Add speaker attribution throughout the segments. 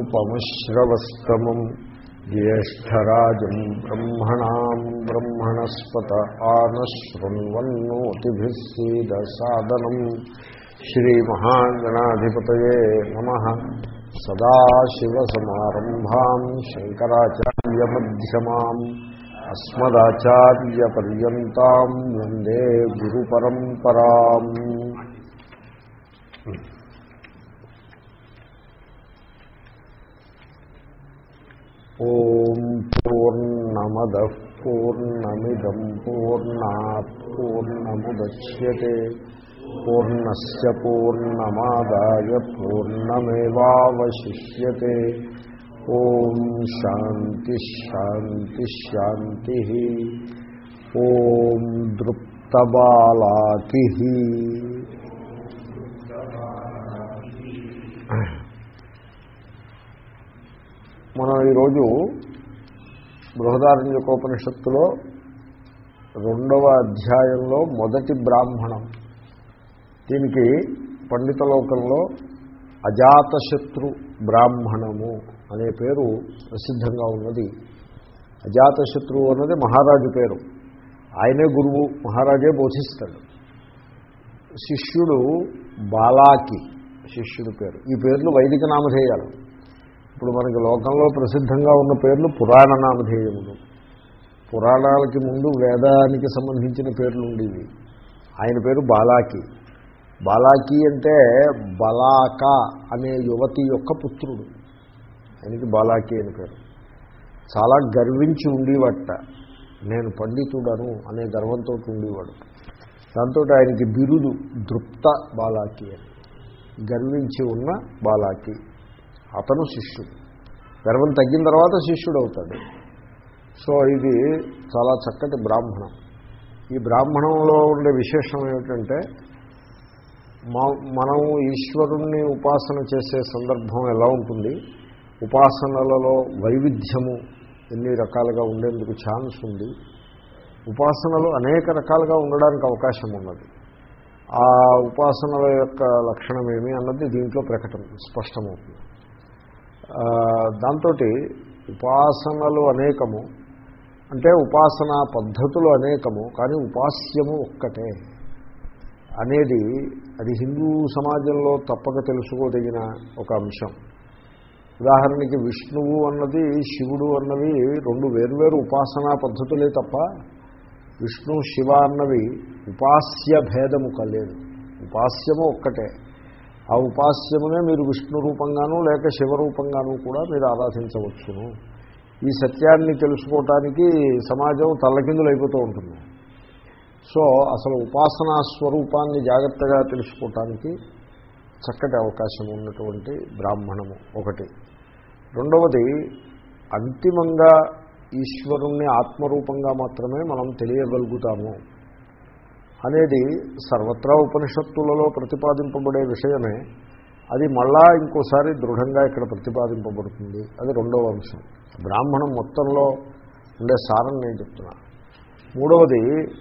Speaker 1: ఉపమశ్రవస్తమం జ్యేష్టరాజం బ్రహ్మణా బ్రహ్మణస్పత ఆనశృణ్వన్నోతిభిः సీదసాదనం. శ్రీమహాగణాధిపతయే నమ. సదాశివసమారంభాం శంకరాచార్యమ్యమాం అస్మదాచార్యపర్యంతం వందే గురు పరంపరా పూర్ణమద పూర్ణమిదం పూర్ణాత్ పూర్ణముద్యతే పూర్ణస్ పూర్ణమాదాయ పూర్ణమేవాశిష్యతే ఓం శాంతి శాంతి శాంతి ఓం మనం ఈరోజు బృహదారణ్యకోపనిషత్తులో రెండవ అధ్యాయంలో మొదటి బ్రాహ్మణం. దీనికి పండిత లోకంలో అజాతశత్రు బ్రాహ్మణము అనే పేరు ప్రసిద్ధంగా ఉన్నది. అజాతశత్రువు అన్నది మహారాజు పేరు. ఆయనే గురువు మహారాజే బోధిస్తాడు. శిష్యుడు బాలాకి శిష్యుడు పేరు. ఈ పేర్లు వైదిక నామధేయాలు. ఇప్పుడు మనకి లోకంలో ప్రసిద్ధంగా ఉన్న పేర్లు పురాణ నామధేయములు పురాణాలకి ముందు వేదానికి సంబంధించిన పేర్లు ఉండేవి. ఆయన పేరు బాలాకి. బాలాకి అంటే బలాక అనే యువతి యొక్క పుత్రుడు. ఆయనకి బాలాకి అని పేరు. చాలా గర్వించి ఉండేవట. నేను పండితుడను అనే గర్వంతో ఉండేవాడు. దాంతో ఆయనకి బిరుదు దృప్త బాలాకి అని. గర్వించి ఉన్న బాలాకి. అతను శిష్యుడు. గర్వం తగ్గిన తర్వాత శిష్యుడు అవుతాడు సో ఇది చాలా చక్కటి బ్రాహ్మణం. ఈ బ్రాహ్మణంలో ఉండే విశేషం ఏమిటంటే మనం ఈశ్వరుణ్ణి ఉపాసన చేసే సందర్భం ఎలా ఉంటుంది? ఉపాసనలలో వైవిధ్యము ఎన్ని రకాలుగా ఉండేందుకు ఛాన్స్ ఉంది? ఉపాసనలు అనేక రకాలుగా ఉండడానికి అవకాశం ఉన్నది. ఆ ఉపాసనల యొక్క లక్షణం ఏమి అన్నది దీంట్లో ప్రకటన స్పష్టమవుతుంది. దాంతో ఉపాసనలు అనేకము అంటే ఉపాసనా పద్ధతులు అనేకము కానీ ఉపాస్యము ఒక్కటే. అనేది అది హిందూ సమాజంలో తప్పక తెలుసుకోదగిన ఒక అంశం. ఉదాహరణకి విష్ణువు అన్నది శివుడు అన్నవి రెండు వేర్వేరు ఉపాసనా పద్ధతులే తప్ప విష్ణు శివ అన్నవి ఉపాస్య భేదము కలేదు ఉపాస్యము ఒక్కటే. ఆ ఉపాస్యమునే మీరు విష్ణు రూపంగాను లేక శివరూపంగాను కూడా మీరు ఆరాధించవచ్చును. ఈ సత్యాన్ని తెలుసుకోవటానికి సమాజం తల్లకిందులైపోతూ ఉంటుంది. సో అసలు ఉపాసనా స్వరూపాన్ని జాగ్రత్తగా తెలుసుకోవటానికి చక్కటి అవకాశం ఉన్నటువంటి బ్రాహ్మణము ఒకటి. రెండవది అంతిమంగా ఈశ్వరుణ్ణి ఆత్మరూపంగా మాత్రమే మనం తెలియగలుగుతాము. అనేది సర్వత్రా ఉపనిషత్తులలో ప్రతిపాదింపబడే విషయమే. అది మళ్ళా ఇంకోసారి దృఢంగా ఇక్కడ ప్రతిపాదింపబడుతుంది. అది రెండవ అంశం. బ్రాహ్మణం మొత్తంలో ఉండే సారం నేను చెప్తున్నా. మూడవది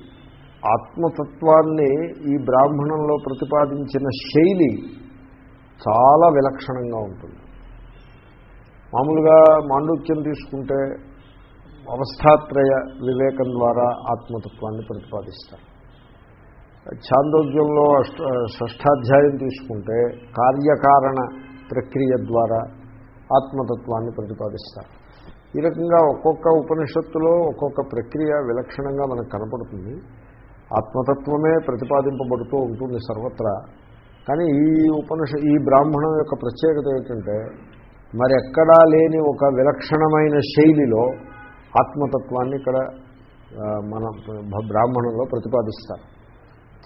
Speaker 1: ఆత్మతత్వాన్ని ఈ బ్రాహ్మణంలో ప్రతిపాదించిన శైలి చాలా విలక్షణంగా ఉంటుంది. మామూలుగా మాండూక్యం తీసుకుంటే అవస్థాత్రయ వివేకం ద్వారా ఆత్మతత్వాన్ని ప్రతిపాదిస్తారు. ఛాందోగ్యంలో షష్ఠాధ్యాయం తీసుకుంటే కార్యకారణ ప్రక్రియ ద్వారా ఆత్మతత్వాన్ని ప్రతిపాదిస్తారు. ఈ రకంగా ఒక్కొక్క ఉపనిషత్తులో ఒక్కొక్క ప్రక్రియ విలక్షణంగా మనకు కనపడుతుంది. ఆత్మతత్వమే ప్రతిపాదింపబడుతూ ఉంటుంది సర్వత్రా. కానీ ఈ ఉపనిష ఈ బ్రాహ్మణం యొక్క ప్రత్యేకత ఏంటంటే మరెక్కడా లేని ఒక విలక్షణమైన శైలిలో ఆత్మతత్వాన్ని ఇక్కడ మన బ్రాహ్మణంలో ప్రతిపాదిస్తారు.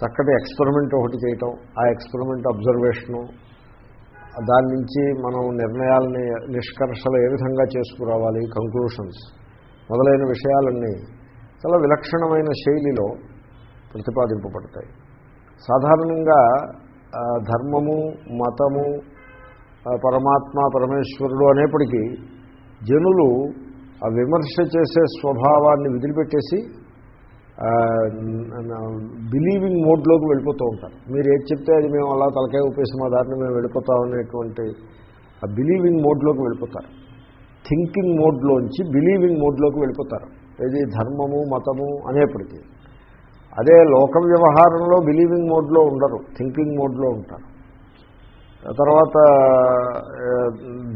Speaker 1: చక్కటి ఎక్స్పెరిమెంట్ ఒకటి చేయటం ఆ ఎక్స్పెరిమెంట్ అబ్జర్వేషను దాని నుంచి మనం నిర్ణయాలని నిష్కర్షలు ఏ విధంగా చేసుకురావాలి కంక్లూషన్స్ మొదలైన విషయాలన్నీ చాలా విలక్షణమైన శైలిలో ప్రతిపాదింపబడతాయి. సాధారణంగా ధర్మము మతము పరమాత్మ పరమేశ్వరుడు అనేప్పటికీ జనులు ఆ విమర్శ చేసే స్వభావాన్ని విదిలిపెట్టేసి బిలీవింగ్ మోడ్లోకి వెళ్ళిపోతూ ఉంటారు. మీరు ఏది చెప్తే అది మేము అలా తలకాయ ఉపేసి మా దారిని మేము వెళ్ళిపోతాం అనేటువంటి ఆ బిలీవింగ్ మోడ్లోకి వెళ్ళిపోతారు. థింకింగ్ మోడ్లోంచి బిలీవింగ్ మోడ్లోకి వెళ్ళిపోతారు. ఏది ధర్మము మతము అనేప్పటికీ. అదే లోక వ్యవహారంలో బిలీవింగ్ మోడ్లో ఉండరు థింకింగ్ మోడ్లో ఉంటారు. తర్వాత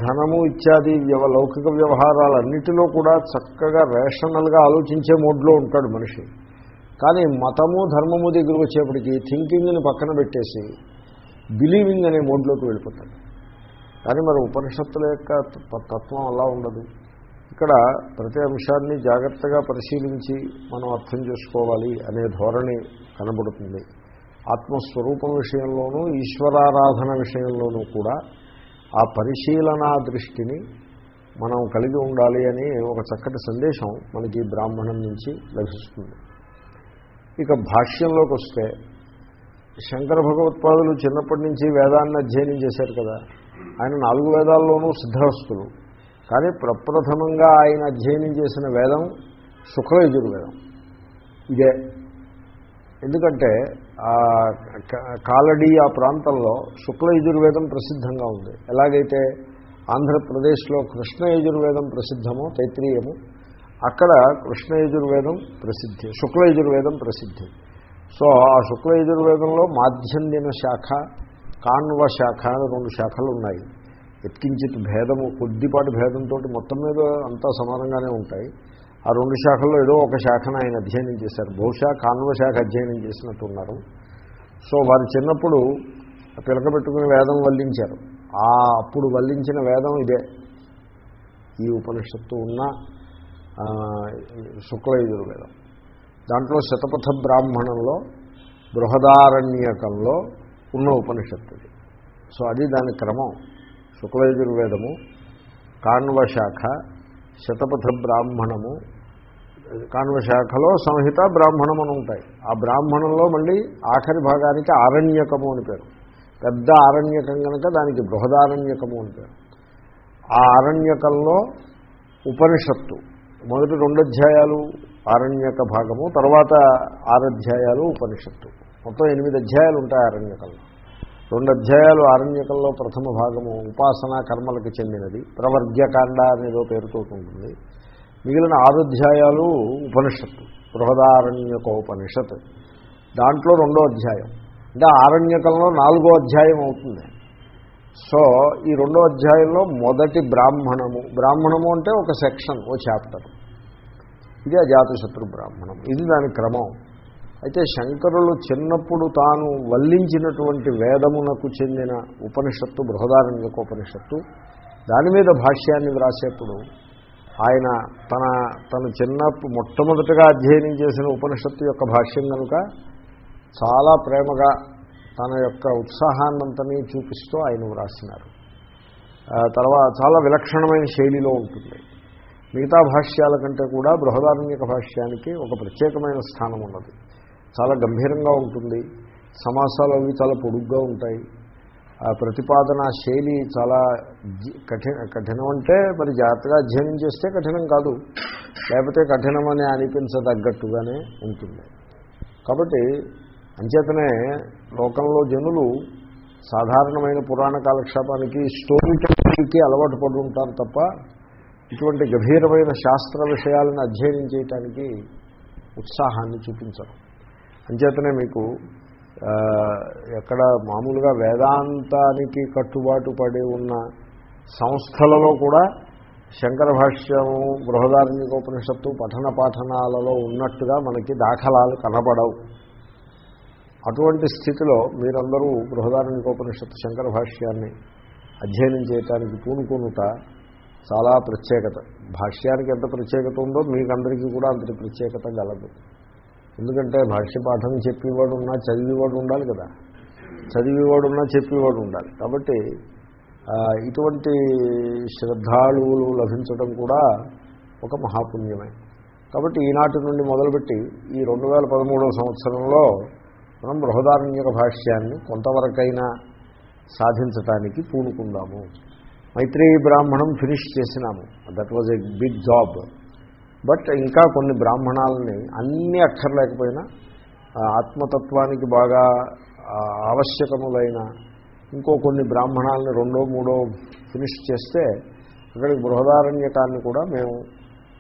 Speaker 1: ధనము ఇత్యాది వ్యవ లౌకిక వ్యవహారాలన్నిటిలో కూడా చక్కగా రేషనల్గా ఆలోచించే మోడ్లో ఉంటాడు మనిషి. కానీ మతము ధర్మము దగ్గర వచ్చేప్పటికి థింకింగ్ని పక్కన పెట్టేసి బిలీవింగ్ అనే మోడ్లోకి వెళ్ళిపోతాడు కానీ మరి ఉపనిషత్తుల యొక్క తత్వం అలా ఉండదు. ఇక్కడ ప్రతి అంశాన్ని జాగ్రత్తగా పరిశీలించి మనం అర్థం చేసుకోవాలి అనే ధోరణి కనబడుతుంది. ఆత్మస్వరూపం విషయంలోనూ ఈశ్వరారాధన విషయంలోనూ కూడా ఆ పరిశీలనా దృష్టిని మనం కలిగి ఉండాలి అని ఒక చక్కటి సందేశం మనకి బ్రాహ్మణం నుంచి లభిస్తుంది. ఇక భాష్యంలోకి వస్తే శంకర భగవత్పాదులు చిన్నప్పటి నుంచి వేదాన్ని అధ్యయనం చేశారు కదా. ఆయన నాలుగు వేదాల్లోనూ సిద్ధహస్తులు. కానీ ప్రప్రథమంగా ఆయన అధ్యయనం చేసిన వేదం శుక్లయజుర్వేదం. ఇదే. ఎందుకంటే ఆ కాలడి ఆ ప్రాంతంలో శుక్ల యజుర్వేదం ప్రసిద్ధంగా ఉంది. ఎలాగైతే ఆంధ్రప్రదేశ్లో కృష్ణ యజుర్వేదం ప్రసిద్ధమో తైత్రీయము అక్కడ కృష్ణ యజుర్వేదం ప్రసిద్ధి శుక్ల యజుర్వేదం ప్రసిద్ధి. సో ఆ శుక్ల యజుర్వేదంలో మాధ్యందిన శాఖ కాన్వ శాఖ అని రెండు శాఖలు ఉన్నాయి. ఎత్కించిత్ భేదము కొద్దిపాటి భేదంతో మొత్తం మీద అంతా సమానంగానే ఉంటాయి. ఆ రెండు శాఖల్లో ఏదో ఒక శాఖను ఆయన అధ్యయనం చేశారు. బహుశా కాన్వ శాఖ అధ్యయనం చేసినట్టున్నారు. సో వారు చిన్నప్పుడు పిలక పెట్టుకుని వేదం వల్లించారు. ఆ అప్పుడు వల్లించిన వేదం ఇదే. ఈ ఉపనిషత్తు ఉన్న శుక్లయజుర్వేదం. దాంట్లో శతపథ బ్రాహ్మణంలో బృహదారణ్యకంలో ఉన్న ఉపనిషత్తుది. సో అది దాని క్రమం. శుక్లయజుర్వేదము కాణ్వ శాఖ శతపథ బ్రాహ్మణము. కాణ్వ శాఖలో సంహిత బ్రాహ్మణం అని ఉంటాయి. ఆ బ్రాహ్మణంలో మళ్ళీ ఆఖరి భాగానికి ఆరణ్యకము అని పేరు. పెద్ద ఆరణ్యకం కనుక దానికి బృహదారణ్యకము అని పేరు. ఆ ఆరణ్యకంలో ఉపనిషత్తు మొదటి రెండు అధ్యాయాలు ఆరణ్యక భాగము తర్వాత ఆరధ్యాయాలు ఉపనిషత్తు. మొత్తం ఎనిమిది అధ్యాయాలు ఉంటాయి ఆరణ్యకంలో. రెండు అధ్యాయాలు ఆరణ్యకంలో ప్రథమ భాగము ఉపాసనా కర్మలకు చెందినది. ప్రవర్గ్యకాండ అనేదో పేరుతో ఉంటుంది. మిగిలిన ఆరు అధ్యాయాలు ఉపనిషత్తు బృహదారణ్యక ఉపనిషత్ దాంట్లో రెండో అధ్యాయం. అంటే ఆరణ్యకంలో నాలుగో అధ్యాయం అవుతుంది. సో ఈ రెండో అధ్యాయంలో మొదటి బ్రాహ్మణము. బ్రాహ్మణము అంటే ఒక సెక్షన్ ఓ చాప్టర్. ఇది అజాతశత్రు బ్రాహ్మణం. ఇది దాని క్రమం. అయితే శంకరులు చిన్నప్పుడు తాను వల్లించినటువంటి వేదమునకు చెందిన ఉపనిషత్తు బృహదారణ్యక ఉపనిషత్తు దాని మీద భాష్యాన్ని వ్రాసేప్పుడు ఆయన తన తన చిన్నప్పుడు మొట్టమొదటిగా అధ్యయనం చేసిన ఉపనిషత్తు యొక్క భాష్యం కనుక చాలా ప్రేమగా తన యొక్క ఉత్సాహాన్నంతని చూపిస్తూ ఆయన వ్రాసినారు. తర్వాత చాలా విలక్షణమైన శైలిలో ఉంటుంది. మిగతా భాష్యాల కంటే కూడా బృహదారణ్యక భాష్యానికి ఒక ప్రత్యేకమైన స్థానం ఉన్నది. చాలా గంభీరంగా ఉంటుంది. సమాసాలు అవి చాలా పొడుగ్గా ఉంటాయి. ఆ ప్రతిపాదన శైలి చాలా జి- కఠిన కఠినం అంటే మరి జాగ్రత్తగా అధ్యయనం చేస్తే కఠినం కాదు. లేకపోతే కఠినమని అనిపించదగ్గట్టుగానే ఉంటుంది. కాబట్టి అంచేతనే లోకంలో జనులు సాధారణమైన పురాణ కాలక్షేపానికి స్టోరీ టెలింగ్కి అలవాటు పడి ఉంటారు తప్ప ఇటువంటి గభీరమైన శాస్త్ర విషయాలను అధ్యయనం చేయటానికి ఉత్సాహాన్ని చూపించరు. అంచేతనే మీకు ఎక్కడ మామూలుగా వేదాంతానికి కట్టుబాటు పడి ఉన్న సంస్థలలో కూడా శంకర భాష్యము బృహదారణ్యకోపనిషత్తు పఠన పాఠనాలలో ఉన్నట్టుగా మనకి దాఖలాలు కనబడవు. అటువంటి స్థితిలో మీరందరూ బృహదారణ్యకోపనిషత్తు శంకర భాష్యాన్ని అధ్యయనం చేయటానికి పూనుకునుట చాలా ప్రత్యేకత. భాష్యానికి ఎంత ప్రత్యేకత ఉందో మీకందరికీ కూడా అంతటి ప్రత్యేకత గలదు. ఎందుకంటే భాష్య పాఠం చెప్పేవాడు ఉన్నా చదివేవాడు ఉండాలి కదా. చదివేవాడు ఉన్నా చెప్పేవాడు ఉండాలి కాబట్టి ఇటువంటి శ్రద్ధాళువులు లభించడం కూడా ఒక మహాపుణ్యమే. కాబట్టి ఈనాటి నుండి మొదలుపెట్టి ఈ రెండు వేల పదమూడవ సంవత్సరంలో మనం బృహదారణ్యక భాష్యాన్ని కొంతవరకైనా సాధించటానికి పూనుకుందాము. మైత్రేయి బ్రాహ్మణం ఫినిష్ చేసినాము. That was a big job but ఇంకా కొన్ని బ్రాహ్మణాలని అన్నీ అక్కర్లేకపోయినా ఆత్మతత్వానికి బాగా ఆవశ్యకములైన ఇంకో కొన్ని బ్రాహ్మణాలని రెండో మూడో ఫినిష్ చేస్తే అక్కడికి బృహదారణ్యకాన్ని కూడా మేము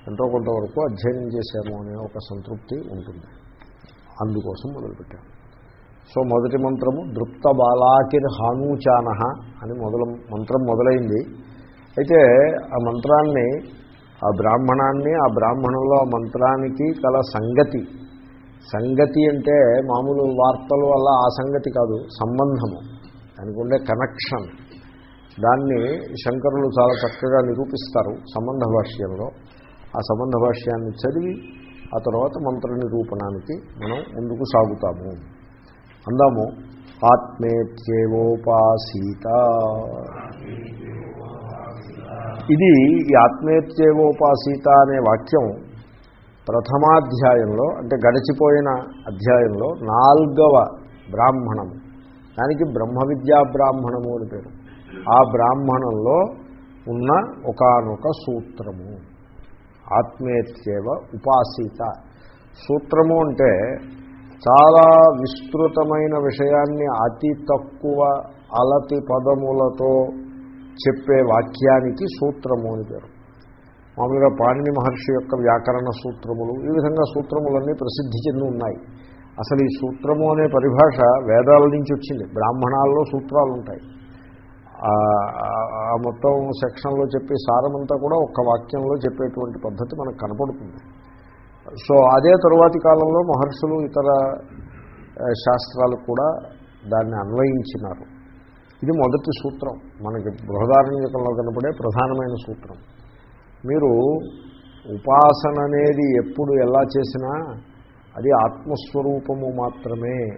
Speaker 1: ఎంతో కొంతవరకు అధ్యయనం చేశాము అనే ఒక సంతృప్తి ఉంటుంది. అందుకోసం మొదలుపెట్టాము. సో మొదటి మంత్రము దృప్త బాలాకిర్ హానూచాన అని మొదలు మంత్రం మొదలైంది. అయితే ఆ మంత్రాన్ని ఆ బ్రాహ్మణాన్ని ఆ బ్రాహ్మణంలో ఆ మంత్రానికి కల సంగతి. సంగతి అంటే మామూలు వార్తలు వల్ల ఆ సంగతి కాదు సంబంధము. దానికి ఉండే కనెక్షన్. దాన్ని శంకరులు చాలా చక్కగా నిరూపిస్తారు సంబంధ భాష్యంలో. ఆ సంబంధ భాష్యాన్ని చదివి ఆ తర్వాత మంత్ర నిరూపణానికి మనం ముందుకు సాగుతాము. అందాము. ఆత్మేత్యేవోపాసీత. ఇది ఈ ఆత్మేత్యేవోపాసీత అనే వాక్యం ప్రథమాధ్యాయంలో అంటే గడిచిపోయిన అధ్యాయంలో నాల్గవ బ్రాహ్మణము దానికి బ్రహ్మ విద్యా బ్రాహ్మణము అని పేరు. ఆ బ్రాహ్మణంలో ఉన్న ఒకనొక సూత్రము. ఆత్మేత్యేవ ఉపాసీత. సూత్రము అంటే చాలా విస్తృతమైన విషయాన్ని అతి తక్కువ అలతి పదములతో చెప్పే వాక్యానికి సూత్రము అని పేరు. మామూలుగా పాణిని మహర్షి యొక్క వ్యాకరణ సూత్రములు ఈ విధంగా సూత్రములన్నీ ప్రసిద్ధి చెంది ఉన్నాయి. అసలు ఈ సూత్రము అనే పరిభాష వేదాల నుంచి వచ్చింది. బ్రాహ్మణాల్లో సూత్రాలు ఉంటాయి ఆ మొత్తం సెక్షన్లో చెప్పే సారమంతా కూడా ఒక్క వాక్యంలో చెప్పేటువంటి పద్ధతి మనకు కనపడుతుంది. సో అదే తరువాతి కాలంలో మహర్షులు ఇతర శాస్త్రాలు కూడా దాన్ని అన్వయించినారు. ఇది మొదటి సూత్రం. మనకి బృహదారణ్యకంలో కనపడే ప్రధానమైన సూత్రం. మీరు ఉపాసన అనేది ఎప్పుడు ఎలా చేసినా అది ఆత్మస్వరూపము మాత్రమే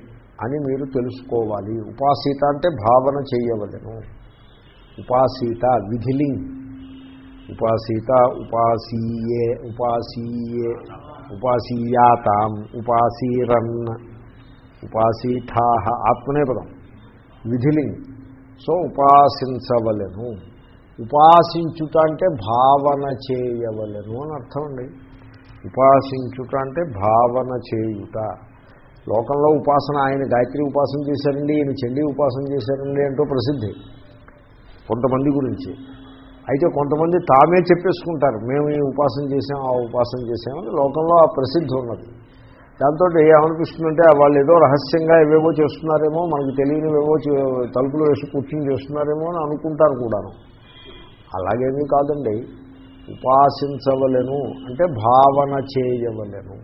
Speaker 1: అని మీరు తెలుసుకోవాలి. ఉపాసీత అంటే భావన చేయవలను. ఉపాసీత విధిలింగ్. ఉపాసీత ఉపాసీయే ఉపాసీయే. ఉపాసీయాతాం ఉపాసీరన్ ఉపాసీఠా ఆత్మనే పదం. విధిలింగ్. సో ఉపాసించవలను. ఉపాసించుట అంటే భావన చేయవలను అని అర్థం అండి. ఉపాసించుట అంటే భావన చేయుట. లోకంలో ఉపాసన ఆయన గాయత్రి ఉపాసన చేశారండి ఈయన చండీ ఉపాసన చేశారండి అంటూ ప్రసిద్ధి. కొంతమంది గురించి. అయితే కొంతమంది తామే చెప్పేసుకుంటారు మేము ఈ ఉపాసన చేసాం ఆ ఉపాసన చేసామని లోకంలో ఆ ప్రసిద్ధి ఉన్నది. దాంతో ఏమనిపిస్తుందంటే వాళ్ళు ఏదో రహస్యంగా ఏవేవో చేస్తున్నారేమో మనకు తెలియనివేవో తలుపులు వేసి కూర్చుని చేస్తున్నారేమో అని అనుకుంటారు కూడాను. అలాగేమీ కాదండి. ఉపాసించవలను అంటే భావన చేయవలను.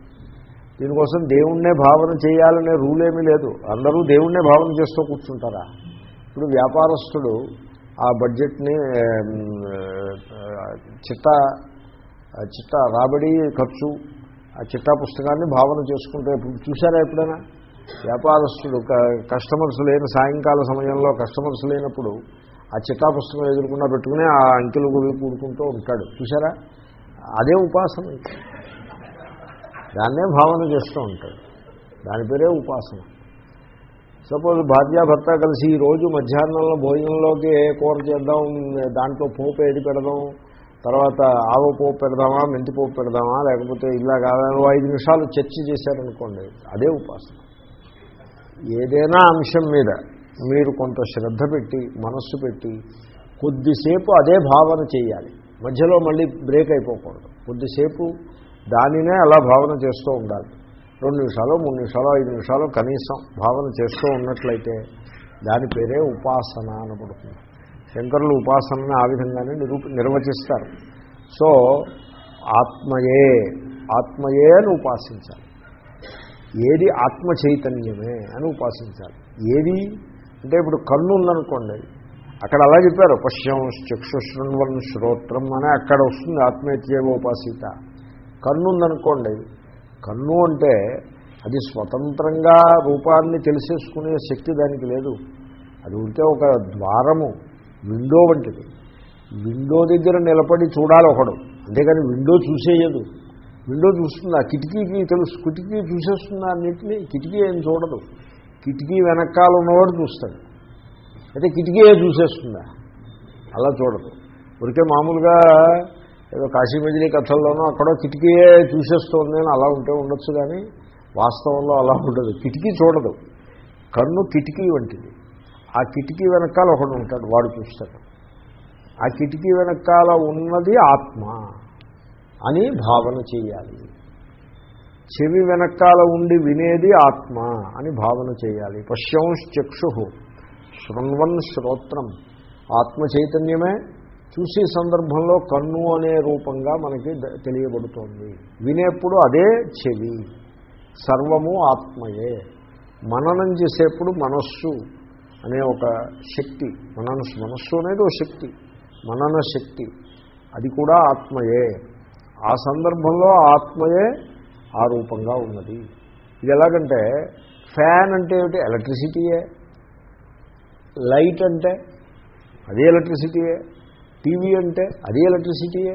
Speaker 1: దీనికోసం దేవుణ్ణే భావన చేయాలనే రూల్ ఏమీ లేదు. అందరూ దేవుణ్ణే భావన చేస్తూ కూర్చుంటారా? ఇప్పుడు వ్యాపారస్తుడు ఆ బడ్జెట్ని చిట్ట చిట్ట రాబడి ఖర్చు ఆ చిట్టా పుస్తకాన్ని భావన చేసుకుంటే ఇప్పుడు చూసారా ఎప్పుడైనా? వ్యాపారస్తుడు కస్టమర్స్ లేని సాయంకాల సమయంలో కస్టమర్స్ లేనప్పుడు ఆ చిట్టా పుస్తకం ఎదుర్కొన్నా పెట్టుకుని ఆ అంకెలు గురి కూడుకుంటూ ఉంటాడు. చూసారా అదే ఉపాసన. దాన్నే భావన చేస్తూ ఉంటాడు. దాని పేరే ఉపాసన. సపోజ్ భార్యాభర్త కలిసి ఈ రోజు మధ్యాహ్నంలో భోజనంలోకి ఏ కూర చేద్దాం దాంట్లో పోపు ఏది పెడదాం తర్వాత ఆవ పోపు పెడదామా మెంతి పోపు పెడదామా లేకపోతే ఇలా కాదని ఐదు నిమిషాలు చర్చ చేశారనుకోండి అదే ఉపాసన. ఏదైనా అంశం మీద మీరు కొంత శ్రద్ధ పెట్టి మనస్సు పెట్టి కొద్దిసేపు అదే భావన చేయాలి. మధ్యలో మళ్ళీ బ్రేక్ అయిపోకూడదు. కొద్దిసేపు దానినే అలా భావన చేస్తూ ఉండాలి. రెండు నిమిషాలు మూడు నిమిషాలు ఐదు నిమిషాలు కనీసం భావన చేస్తూ ఉన్నట్లయితే దాని పేరే ఉపాసన అనబడుతుంది శంకరులు ఉపాసనని ఆ విధంగానే నిరూప నిర్వచిస్తారు. సో ఆత్మయే ఆత్మయే అని ఉపాసించాలి. ఏది ఆత్మ చైతన్యమే అని ఉపాసించాలి. ఏది? అంటే ఇప్పుడు కన్ను ఉందనుకోండి అక్కడ అలా చెప్పారు పశ్యం చక్షుశృణ్వన్ శ్రోత్రం అని అక్కడ వస్తుంది ఆత్మీయత్యేవ ఉపాసిత కన్ను ఉందనుకోండి కన్ను అంటే అది స్వతంత్రంగా రూపాన్ని తెలిసేసుకునే శక్తి దానికి లేదు. అది ఉంటే ఒక ద్వారము విండో వంటిది. విండో దగ్గర నిలబడి చూడాలి ఒకడు. అంతేకాని విండో చూసేయదు. విండో చూస్తుందా? కిటికీకి తెలుసు. కిటికీ చూసేస్తుందా అన్నింటినీ? కిటికీ ఏం చూడదు. కిటికీ వెనకాల ఉన్నవాడు చూస్తాడు. అయితే కిటికీ చూసేస్తుందా? అలా చూడదు. ఉరికే మామూలుగా ఏదో కాశీ మజిలీ కథల్లోనూ అక్కడో కిటికీయే చూసేస్తోంది అని అలా ఉంటే ఉండొచ్చు కానీ వాస్తవంలో అలా ఉండదు. కిటికీ చూడదు. కన్ను కిటికీ వంటిది. ఆ కిటికీ వెనకాల ఒకడు ఉంటాడు వాడు చూస్తాడు. ఆ కిటికీ వెనకాల ఉన్నది ఆత్మ అని భావన చేయాలి. చెవి వెనకాల ఉండి వినేది ఆత్మ అని భావన చేయాలి. పశ్యంశ్చక్షు. శృణ్వన్ శ్రోత్రం. ఆత్మ చైతన్యమే చూసే సందర్భంలో కన్ను అనే రూపంగా మనకి తెలియబడుతోంది. వినేప్పుడు అదే చెవి. సర్వము ఆత్మయే. మననం చేసేప్పుడు మనస్సు అనే ఒక శక్తి. మనన మనస్సు అనేది ఒక శక్తి. మనన శక్తి. అది కూడా ఆత్మయే. ఆ సందర్భంలో ఆత్మయే ఆ రూపంగా ఉన్నది. ఇది ఎలాగంటే ఫ్యాన్ అంటే ఏమిటి? ఎలక్ట్రిసిటీయే. లైట్ అంటే అదే ఎలక్ట్రిసిటీయే. టీవీ అంటే అది ఎలక్ట్రిసిటీయే.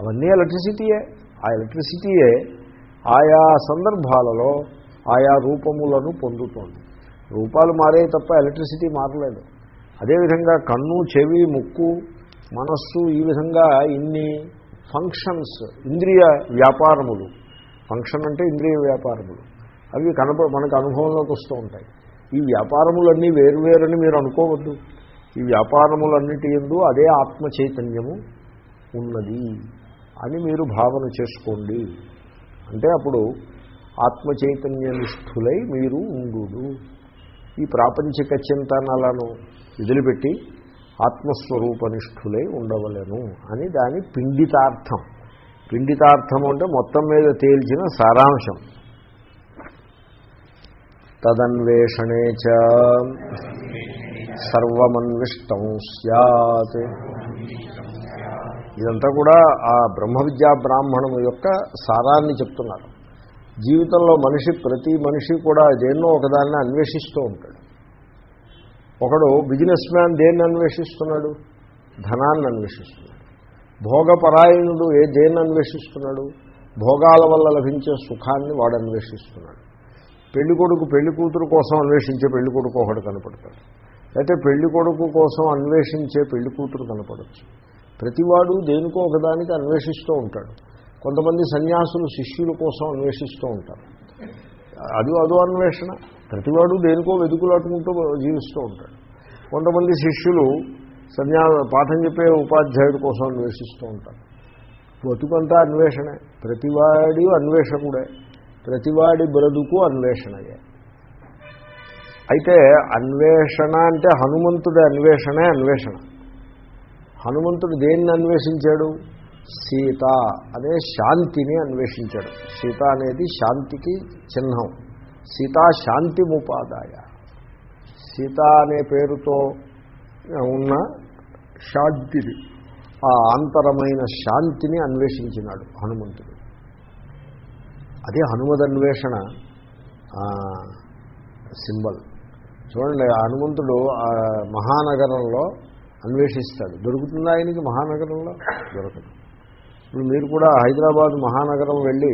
Speaker 1: అవన్నీ ఎలక్ట్రిసిటీయే. ఆ ఎలక్ట్రిసిటీయే ఆయా సందర్భాలలో ఆయా రూపములను పొందుతోంది. రూపాలు మారే తప్ప ఎలక్ట్రిసిటీ మారలేదు. అదేవిధంగా కన్ను చెవి ముక్కు మనస్సు ఈ విధంగా ఇన్ని ఫంక్షన్స్ ఇంద్రియ వ్యాపారములు. ఫంక్షన్ అంటే ఇంద్రియ వ్యాపారములు. అవి కనప మనకు అనుభవంలోకి వస్తూ ఉంటాయి. ఈ వ్యాపారములన్నీ వేరువేరని మీరు అనుకోవద్దు. ఈ వ్యాపారములన్నిటి ఎందు అదే ఆత్మ చైతన్యము ఉన్నది అని మీరు భావన చేసుకోండి. అంటే అప్పుడు ఆత్మ చైతన్యనిష్ఠులై మీరు ఉండు ఈ ప్రాపంచిక చింతనలను వదిలిపెట్టి ఆత్మస్వరూప నిష్ఠులై ఉండవలను అని దాని పిండితార్థం. పిండితార్థం అంటే మొత్తం మీద తేల్చిన సారాంశం. తదన్వేషణే చ సర్వమన్విష్టం సత్ ఇదంతా కూడా ఆ బ్రహ్మ విద్యా బ్రాహ్మణం యొక్క సారాన్ని చెప్తున్నారు. జీవితంలో మనిషి ప్రతి మనిషి కూడా దేన్నో ఒకదాన్ని అన్వేషిస్తూ ఉంటాడు. ఒకడు బిజినెస్ మ్యాన్ దేన్ని అన్వేషిస్తున్నాడు? ధనాన్ని అన్వేషిస్తున్నాడు. భోగపరాయణుడు ఏ దేన్ని అన్వేషిస్తున్నాడు? భోగాల వల్ల లభించే సుఖాన్ని వాడు అన్వేషిస్తున్నాడు. పెళ్ళి కొడుకు పెళ్ళి కూతురు కోసం అన్వేషించే పెళ్ళి కొడుకు ఒకడు కనపడతాడు. అయితే పెళ్ళి కొడుకు కోసం అన్వేషించే పెళ్ళి కూతురు కనపడచ్చు. ప్రతివాడు దేనికో ఒకదానికి అన్వేషిస్తూ ఉంటాడు. కొంతమంది సన్యాసులు శిష్యుల కోసం అన్వేషిస్తూ ఉంటారు. అది అదో అన్వేషణ. ప్రతివాడు దేనికో వెతుకులాటుకుంటూ జీవిస్తూ ఉంటాడు. కొంతమంది శిష్యులు సన్యా పాఠం చెప్పే ఉపాధ్యాయుడి కోసం అన్వేషిస్తూ ఉంటారు. బతుకంతా అన్వేషణే. ప్రతివాడి అన్వేషకుడే. ప్రతివాడి బ్రతుకు అన్వేషణయే. అయితే అన్వేషణ అంటే హనుమంతుడి అన్వేషణే అన్వేషణ. హనుమంతుడు దేన్ని అన్వేషించాడు? సీత అనే శాంతిని అన్వేషించాడు. సీత అనేది శాంతికి చిహ్నం. సీతా శాంతి ముపాదాయ సీత అనే పేరుతో ఉన్న శాంతిని ఆ ఆంతరమైన శాంతిని అన్వేషించినాడు హనుమంతుడు. అదే హనుమదన్వేషణ సింబల్. చూడండి హనుమంతుడు ఆ మహానగరంలో అన్వేషిస్తాడు. దొరుకుతుందా ఆయనకి మహానగరంలో? దొరకదు. ఇప్పుడు మీరు కూడా హైదరాబాద్ మహానగరం వెళ్ళి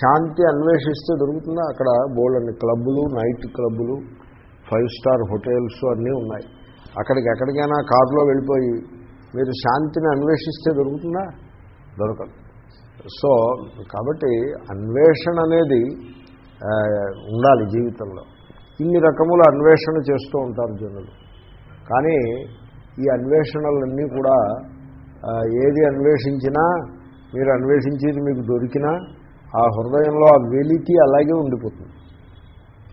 Speaker 1: శాంతి అన్వేషిస్తే దొరుకుతుందా? అక్కడ బోల్డన్ని క్లబ్బులు నైట్ క్లబ్బులు ఫైవ్ స్టార్ హోటల్స్ అన్నీ ఉన్నాయి. అక్కడికి ఎక్కడికైనా కారులో వెళ్ళిపోయి మీరు శాంతిని అన్వేషిస్తే దొరుకుతుందా? దొరకదు. సో కాబట్టి అన్వేషణ అనేది ఉండాలి జీవితంలో. ఇన్ని రకముల అన్వేషణ చేస్తూ ఉంటారు జనులు. కానీ ఈ అన్వేషణలన్నీ కూడా ఏది అన్వేషించినా మీరు అన్వేషించేది మీకు దొరికినా ఆ హృదయంలో ఆ వెలితి అలాగే ఉండిపోతుంది.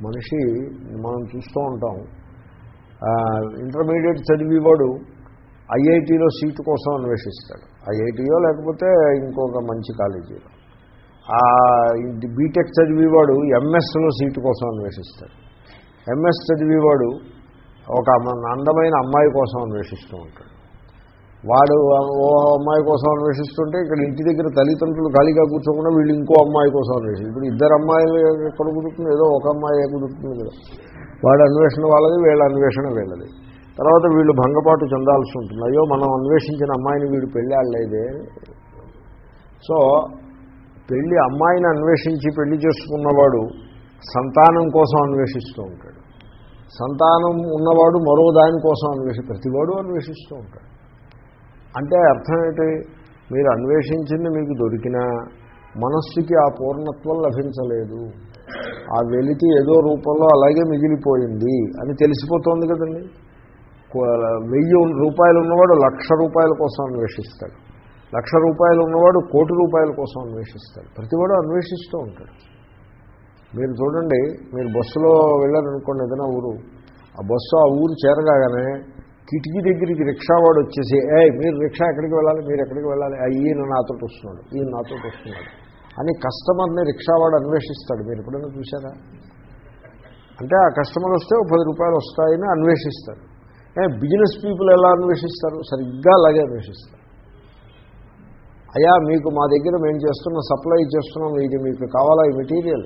Speaker 1: మనిషి మనం చూస్తూ ఉంటాం. ఇంటర్మీడియట్ చదివేవాడు ఐఐటీలో సీటు కోసం అన్వేషిస్తాడు. ఐఐటీయో లేకపోతే ఇంకొక మంచి కాలేజీలో. బీటెక్ చదివేవాడు ఎంఎస్లో సీటు కోసం అన్వేషిస్తాడు. ఎంఎస్ చదివేవాడు ఒక అందమైన అమ్మాయి కోసం అన్వేషిస్తూ ఉంటాడు. వాడు ఓ అమ్మాయి కోసం అన్వేషిస్తుంటే ఇక్కడ ఇంటి దగ్గర తల్లిదండ్రులు ఖాళీగా కూర్చోకుండా వీళ్ళు ఇంకో అమ్మాయి కోసం అన్వేషిస్తారు ఇప్పుడు ఇద్దరు అమ్మాయిలు ఎక్కడ కుదురుతుంది? ఏదో ఒక అమ్మాయి కుదురుతుంది కదా. వాడు అన్వేషణ వాళ్ళది వీళ్ళ అన్వేషణ వీళ్ళది. తర్వాత వీళ్ళు భంగపాటు చెందాల్సి ఉంటుంది. అయ్యో మనం అన్వేషించిన అమ్మాయిని వీడు పెళ్ళి సో పెళ్ళి అమ్మాయిని అన్వేషించి పెళ్ళి చేసుకున్నవాడు సంతానం కోసం అన్వేషిస్తూ ఉంటాడు. సంతానం ఉన్నవాడు మరో దానికోసం అన్వేషి ప్రతివాడు అన్వేషిస్తూ ఉంటాడు. అంటే అర్థం ఏంటి? మీరు అన్వేషించింది మీకు దొరికినా మనస్సుకి ఆ పూర్ణత్వం లభించలేదు. ఆ వెలితి ఏదో రూపంలో అలాగే మిగిలిపోయింది అని తెలిసిపోతుంది కదండి. వెయ్యి రూపాయలు ఉన్నవాడు లక్ష రూపాయల కోసం అన్వేషిస్తాడు. లక్ష రూపాయలు ఉన్నవాడు కోటి రూపాయల కోసం అన్వేషిస్తాడు. ప్రతివాడు అన్వేషిస్తూ ఉంటాడు. మీరు చూడండి మీరు బస్సులో వెళ్ళారనుకోండి ఏదైనా ఊరు ఆ బస్సు ఆ ఊరు చేరగానే కిటికీ దగ్గరికి రిక్షా వాడు వచ్చేసి ఏ మీరు రిక్షా ఎక్కడికి వెళ్ళాలి? మీరు ఎక్కడికి వెళ్ళాలి? ఆ ఈయన నాతో వస్తున్నాడు ఈయన నాతో వస్తున్నాడు అని కస్టమర్ని రిక్షావాడు అన్వేషిస్తాడు. మీరు ఎప్పుడైనా చూసారా అంటే ఆ కస్టమర్ వస్తే ఒక పది రూపాయలు వస్తాయని అన్వేషిస్తాడు ఏ బిజినెస్ పీపుల్ ఎలా అన్వేషిస్తారు? సరిగ్గా అలాగే అన్వేషిస్తారు. అయ్యా మీకు మా దగ్గర మేము చేస్తున్న సప్లై చేస్తున్నాం ఇది మీకు కావాలా? ఈ మెటీరియల్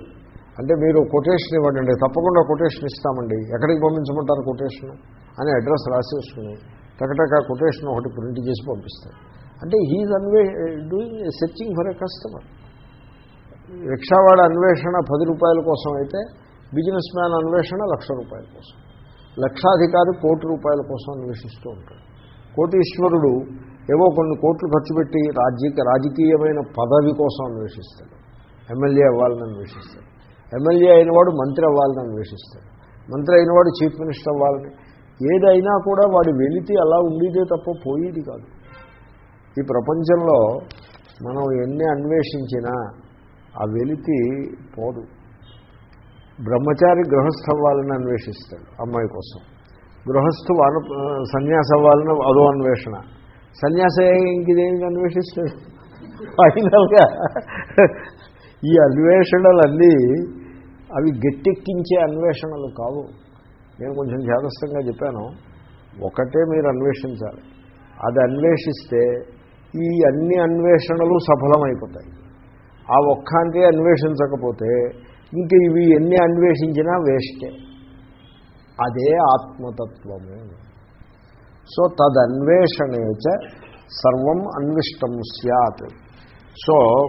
Speaker 1: అంటే మీరు కొటేషన్ ఇవ్వండి తప్పకుండా కొటేషన్ ఇస్తామండి. ఎక్కడికి పంపించమంటారు కొటేషన్ అని అడ్రస్ రాసేసుకుని టకటక కొటేషన్ ఒకటి ప్రింట్ చేసి పంపిస్తారు. అంటే he's anyway doing searching for a customer రిక్షావాడ అన్వేషణ పది రూపాయల కోసం అయితే బిజినెస్ మ్యాన్ అన్వేషణ లక్ష రూపాయల కోసం. లక్షాధికారి కోటి రూపాయల కోసం అన్వేషిస్తూ ఉంటాడు. కోటీశ్వరుడు ఏవో కొన్ని కోట్లు ఖర్చు పెట్టి రాజకీయ రాజకీయమైన పదవి కోసం అన్వేషిస్తాడు. ఎమ్మెల్యే అవ్వాలని అన్వేషిస్తాడు. ఎమ్మెల్యే అయినవాడు మంత్రి అవ్వాలని అన్వేషిస్తాడు. మంత్రి అయినవాడు చీఫ్ మినిస్టర్ అవ్వాలని. ఏదైనా కూడా వాడి వెలితి అలా ఉండేదే తప్ప పోయేది కాదు. ఈ ప్రపంచంలో మనం ఎన్ని అన్వేషించినా ఆ వెలితి పోదు. బ్రహ్మచారి గృహస్థ అవ్వాలని అన్వేషిస్తాడు అమ్మాయి కోసం. గృహస్థు వాన సన్యాస అవ్వాలని అదో అన్వేషణ. సన్యాస ఇంకేమి అన్వేషిస్తాడు? ఫైనల్గా ఈ అన్వేషణలన్నీ అవి గట్టెక్కించే అన్వేషణలు కావు. నేను కొంచెం జాగ్రత్తగా చెప్పాను. ఒకటే మీరు అన్వేషించాలి. అది అన్వేషిస్తే ఈ అన్ని అన్వేషణలు సఫలమైపోతాయి. ఆ ఒక్కంటే అన్వేషించకపోతే ఇంక ఇవి ఎన్ని అన్వేషించినా వేస్టే. అదే ఆత్మతత్వము. సో తదన్వేషణేచ సర్వం అన్విష్టం సత్ సో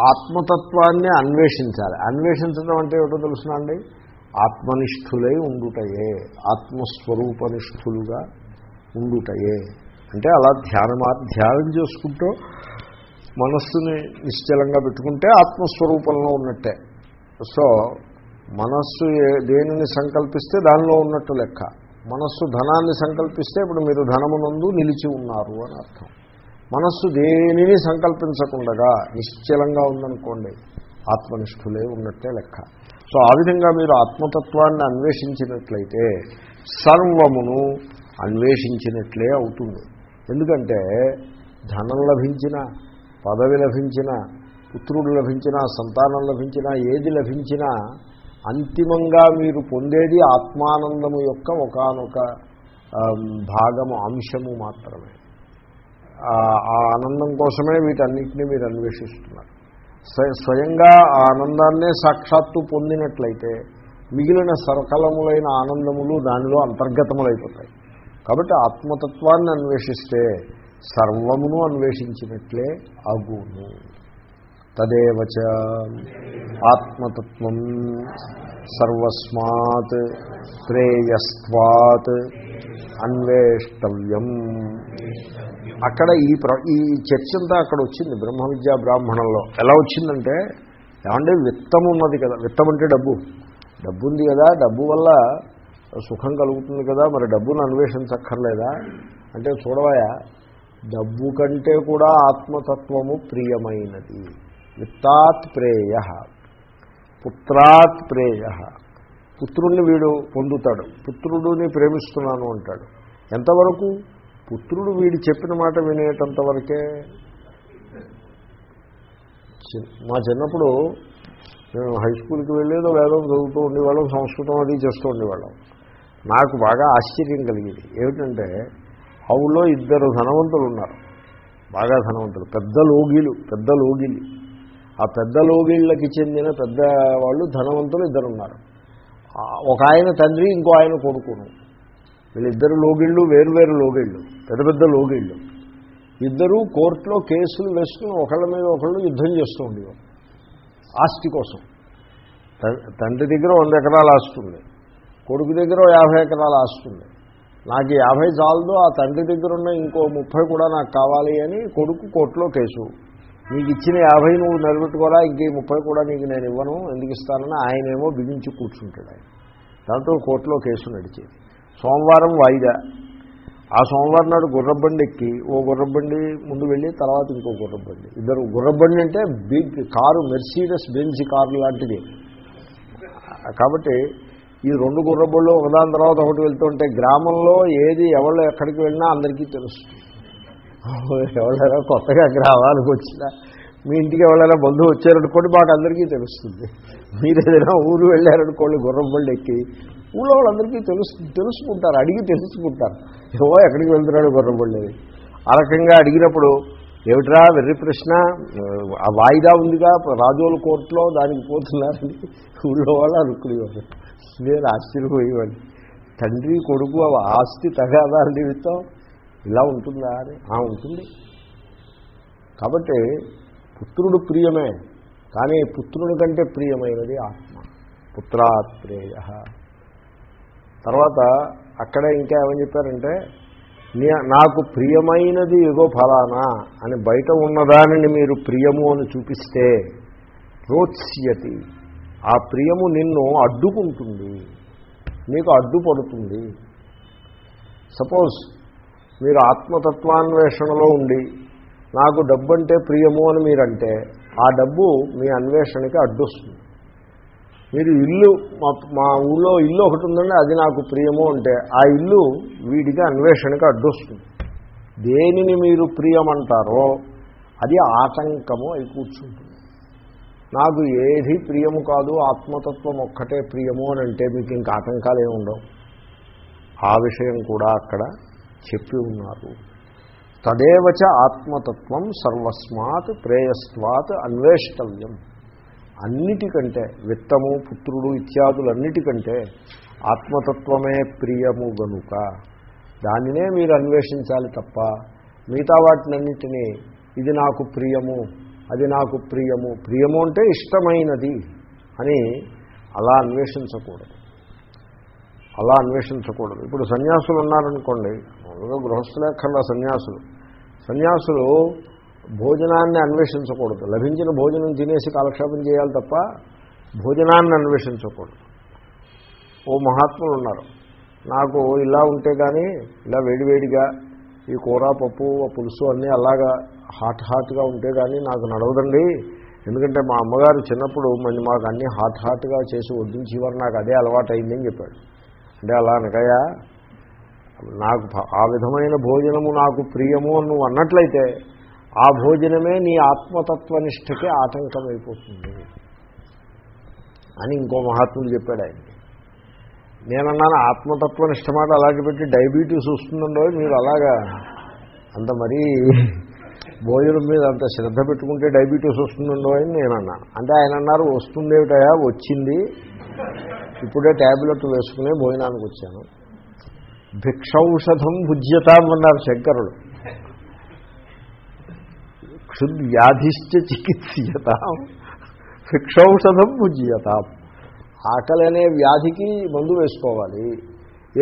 Speaker 1: ఆత్మతత్వాన్ని అన్వేషించాలి. అన్వేషించడం అంటే ఏమిటో తెలుసునండి ఆత్మనిష్ఠులై ఉండుటయే. ఆత్మస్వరూపనిష్ఠులుగా ఉండుటయే. అంటే అలా ధ్యానమా ధ్యానం చేసుకుంటూ మనస్సుని నిశ్చలంగా పెట్టుకుంటే ఆత్మస్వరూపంలో ఉన్నట్టే. సో మనస్సు దేనిని సంకల్పిస్తే దానిలో ఉన్నట్టు లెక్క. మనస్సు ధనాన్ని సంకల్పిస్తే ఇప్పుడు మీరు ధనమునందు నిలిచి ఉన్నారు అని అర్థం. మనస్సు దేనిని సంకల్పించకుండగా నిశ్చలంగా ఉందనుకోండి ఆత్మనిష్ఠులే ఉన్నట్టే లెక్క. సో ఆ విధంగా మీరు ఆత్మతత్వాన్ని అన్వేషించినట్లయితే సర్వమును అన్వేషించినట్లే అవుతుంది. ఎందుకంటే ధనం లభించిన పదవి లభించిన పుత్రుడు లభించిన సంతానం లభించినా ఏది లభించినా అంతిమంగా మీరు పొందేది ఆత్మానందము యొక్క ఒకనొక భాగము అంశము మాత్రమే. ఆ ఆనందం కోసమే వీటన్నిటినీ మీరు అన్వేషిస్తున్నారు. స్వ- స్వయంగా ఆ ఆనందాన్నే సాక్షాత్తు పొందినట్లయితే మిగిలిన సకలములైన ఆనందములు దానిలో అంతర్గతములైపోతాయి. కాబట్టి ఆత్మతత్వాన్ని అన్వేషిస్తే సర్వమును అన్వేషించినట్లే అగును. తదేవచ ఆత్మతత్వం సర్వస్మాత్ ప్రేయస్వాత్ అన్వేష్టవ్యం. అక్కడ ఈ ప్ర ఈ చర్చంతా అక్కడ వచ్చింది బ్రహ్మ విద్యా బ్రాహ్మణంలో. ఎలా వచ్చిందంటే ఏమంటే విత్తం ఉన్నది కదా విత్తం అంటే డబ్బు. డబ్బు ఉంది కదా డబ్బు వల్ల సుఖం కలుగుతుంది కదా మరి డబ్బును అన్వేషించక్కర్లేదా? అంటే చూడవాయా డబ్బు కంటే కూడా ఆత్మతత్వము ప్రియమైనది. విత్తాత్ ప్రేయ పుత్రాత్ ప్రేయ. పుత్రుణ్ణి వీడు పొందుతాడు. పుత్రుడిని ప్రేమిస్తున్నాను అంటాడు. ఎంతవరకు? పుత్రుడు వీడు చెప్పిన మాట వినేటంత వరకే. చి- మా చిన్నప్పుడు మేము హై స్కూల్కి వెళ్ళేదో వేదం చదువుతూ ఉండేవాళ్ళం సంస్కృతం అది చేస్తూ ఉండేవాళ్ళం. నాకు బాగా ఆశ్చర్యం కలిగేది. ఏమిటంటే ఆ ఊళ్ళో ఇద్దరు ధనవంతులు ఉన్నారు. బాగా ధనవంతులు పెద్ద లోగిలు పెద్ద లోగిలు. ఆ పెద్ద లోగిళ్ళకి చెందిన పెద్ద వాళ్ళు ధనవంతులు ఇద్దరు ఉన్నారు ఒక ఆయన తండ్రి ఇంకో ఆయన కొడుకును వీళ్ళిద్దరు లోగిళ్ళు వేరువేరు లోగిళ్ళు పెద్ద పెద్ద లోగిళ్ళు. ఇద్దరూ కోర్టులో కేసులు వేసుకుని ఒకళ్ళ మీద ఒకళ్ళు యుద్ధం చేస్తూ ఉండేవారు. ఆస్తి కోసం. తండ్రి దగ్గర వంద ఎకరాలు ఆస్తుంది కొడుకు దగ్గర యాభై ఎకరాలు ఆస్తుంది నాకు యాభై చాలదు ఆ తండ్రి దగ్గర ఉన్న ఇంకో ముప్పై కూడా నాకు కావాలి అని కొడుకు కోర్టులో కేసు నీకు ఇచ్చిన యాభై నువ్వు నిలబెట్టుకోరా ఇంకే ముప్పై కూడా నీకు నేను ఇవ్వను ఎందుకు ఇస్తానని ఆయనేమో బిగించి కూర్చుంటాడు ఆయన. దాంతో కోర్టులో కేసు నడిచేది. సోమవారం వాయిదా. ఆ సోమవారం నాడు గుర్రబండి ఎక్కి ఓ గుర్రబండి ముందు వెళ్ళి తర్వాత ఇంకో గుర్రబండి. ఇద్దరు గుర్రబండి అంటే big car Mercedes Benz car లాంటిది. కాబట్టి ఈ రెండు గుర్రబళ్ళు ఒకదాని తర్వాత ఒకటి వెళ్తుంటే గ్రామంలో ఏది ఎవరు ఎక్కడికి వెళ్ళినా అందరికీ తెలుస్తుంది. ఎవరైనా కొత్తగా గ్రామానికి వచ్చినా మీ ఇంటికి ఎవరైనా బంధువు వచ్చారనుకోండి మాకు అందరికీ తెలుస్తుంది. మీరు ఏదైనా ఊరు వెళ్ళారనుకోండి గుర్రం బళ్ళు ఎక్కి ఊళ్ళో వాళ్ళందరికీ తెలుసు తెలుసుకుంటారు అడిగి తెలుసుకుంటారు. ఏవో ఎక్కడికి వెళ్తున్నాడు గుర్రం బళ్ళు అని. ఆ రకంగా అడిగినప్పుడు ఏమిట్రా వెర్రి ప్రశ్న? ఆ వాయిదా ఉందిగా రాజోల కోర్టులో దానికి పోతున్నారని ఊళ్ళో వాళ్ళు అనుకునేవారు. నేను ఆశ్చర్యపోయేవాడిని. తండ్రి కొడుకు ఆ ఆస్తి తగాదాల నిమిత్తం ఇలా ఉంటుందా అని? ఆ ఉంటుంది. కాబట్టి పుత్రుడు ప్రియమే కానీ పుత్రుడి కంటే ప్రియమైనది ఆత్మ. పుత్రాత్ ప్రేయ తర్వాత అక్కడే ఇంకా ఏమని చెప్పారంటే నాకు ప్రియమైనది ఏదో ఫలానా అని బయట ఉన్నదానిని మీరు ప్రియము అని చూపిస్తే రోత్స్యతి. ఆ ప్రియము నిన్ను అడ్డుకుంటుంది. నీకు అడ్డుపడుతుంది. సపోజ్ మీరు ఆత్మతత్వాన్వేషణలో ఉండి నాకు డబ్బు అంటే ప్రియము అని మీరంటే ఆ డబ్బు మీ అన్వేషణకి అడ్డొస్తుంది. మీరు ఇల్లు మా మా ఊళ్ళో ఇల్లు ఒకటి ఉందండి అది నాకు ప్రియము అంటే ఆ ఇల్లు వీడికి అన్వేషణకి అడ్డొస్తుంది. దేనిని మీరు ప్రియమంటారో అది ఆటంకము అయి కూర్చుంటుంది. నాకు ఏది ప్రియము కాదు ఆత్మతత్వం ఒక్కటే ప్రియము అని అంటే మీకు ఇంకా ఆటంకాలు ఏమి ఉండవు. ఆ విషయం కూడా అక్కడ చెప్పి ఉన్నారు. తదేవచ ఆత్మతత్వం సర్వస్మాత్ ప్రేయస్వాత్ అన్వేష్టవ్యం. అన్నిటికంటే విత్తము పుత్రుడు ఇత్యాదులన్నిటికంటే ఆత్మతత్వమే ప్రియము గనుక. దానినే మీరు అన్వేషించాలి తప్ప మిగతా వాటినన్నిటినీ ఇది నాకు ప్రియము అది నాకు ప్రియము ప్రియము అంటే ఇష్టమైనది అని అలా అన్వేషించకూడదు. అలా అన్వేషించకూడదు. ఇప్పుడు సన్యాసులు ఉన్నారనుకోండి మామూలుగా గృహస్థులేక్కర్ల సన్యాసులు. సన్యాసులు భోజనాన్ని అన్వేషించకూడదు. లభించిన భోజనం తినేసి కాలక్షేపం చేయాలి తప్ప భోజనాన్ని అన్వేషించకూడదు. ఓ మహాత్ములు ఉన్నారు. నాకు ఇలా ఉంటే కానీ ఇలా వేడివేడిగా ఈ కూర పప్పు ఆ పులుసు అన్నీ అలాగా హాట్ హాట్గా ఉంటే కానీ నాకు నడవదండి. ఎందుకంటే మా అమ్మగారు చిన్నప్పుడు మరి మాకు అన్నీ హాట్ హాట్గా చేసి వడ్డించేవారు. నాకు అదే అలవాటు అయిందని చెప్పాడు. అంటే అలా అనకయా నాకు ఆ విధమైన భోజనము నాకు ప్రియము అని నువ్వు అన్నట్లయితే ఆ భోజనమే నీ ఆత్మతత్వనిష్టకి ఆటంకమైపోతుంది అని ఇంకో మహాత్ముడు చెప్పాడు ఆయన నేనన్నాను ఆత్మతత్వనిష్ట మాట అలాగే పెట్టి డయాబెటీస్ వస్తుందండో మీరు అలాగా అంత మరీ భోజనం మీద అంత శ్రద్ధ పెట్టుకుంటే డయాబెటీస్ వస్తుందండో అని నేను అన్నాను అంటే ఆయన అన్నారు వస్తుందేమిటయా వచ్చింది. ఇప్పుడే ట్యాబ్లెట్ వేసుకునే భోజనానికి వచ్చాను. భిక్షౌషధం భుజ్యతాం అన్నారు శంకరుడు. క్షుద్వ్యాధిష్ట చికిత్సయతాం భిక్షౌషధం భుజ్యతాం. ఆకలి అనే వ్యాధికి మందు వేసుకోవాలి.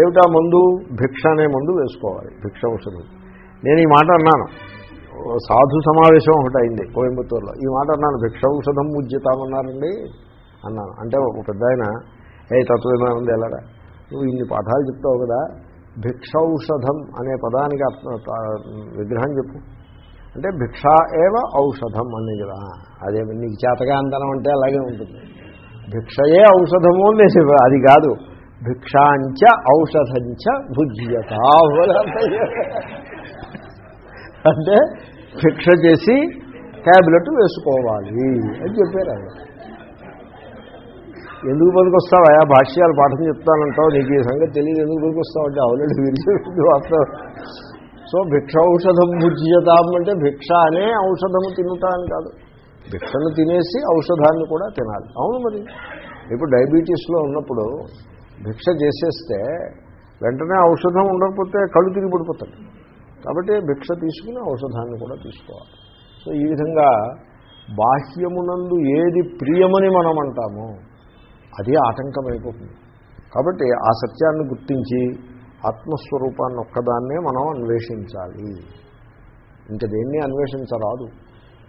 Speaker 1: ఏమిటా మందు? భిక్ష అనే మందు వేసుకోవాలి భిక్ష ఔషధం నేను ఈ మాట అన్నాను. సాధు సమావేశం ఒకటి అయింది కోయంబత్తూరులో. ఈ మాట అన్నాను భిక్ష ఔషధం ఉజ్జితామన్నారండి అన్నాను. అంటే ఒక పెద్ద ఆయన ఏ తత్వమానంది ఎలాగా నువ్వు ఇన్ని పాఠాలు చెప్తావు కదా భిక్షౌషధం అనే పదానికి విగ్రహం చెప్పు. అంటే భిక్ష ఏవ ఔషధం అనే కదా. అదే నీకు చేతగా అందనం అంటే అలాగే ఉంటుంది. భిక్షయే ఔషధము అని అది కాదు. భిక్షాంచ ఔషధంచ భుజ్యత అంటే భిక్ష చేసి ట్యాబ్లెట్ వేసుకోవాలి అని చెప్పారు ఆయన. ఎందుకు పనికొస్తావా? భాష్యాలు పాఠం చెప్తానంటావు నీకు ఈ సంగతి తెలియదు ఎందుకు పనికొస్తావంటే ఆల్రెడీ విరిచి వాస్తవం సో భిక్ష ఔషధం భుజ్యతాం అంటే భిక్ష అనే ఔషధము తినుతా అని కాదు. భిక్షను తినేసి ఔషధాన్ని కూడా తినాలి. అవును మరి. ఇప్పుడు డయాబెటీస్లో ఉన్నప్పుడు భిక్ష చేసేస్తే వెంటనే ఔషధం ఉండకపోతే కళ్ళు తిరిగి పడిపోతాడు కాబట్టి భిక్ష తీసుకుని ఔషధాన్ని కూడా తీసుకోవాలి. సో ఈ విధంగా బాహ్యమునందు ఏది ప్రియమని మనం అంటామో అది ఆటంకమైపోతుంది. కాబట్టి ఆ సత్యాన్ని గుర్తించి ఆత్మస్వరూపాన్ని ఒక్కదాన్నే మనం అన్వేషించాలి. ఇంక దేన్ని అన్వేషించరాదు.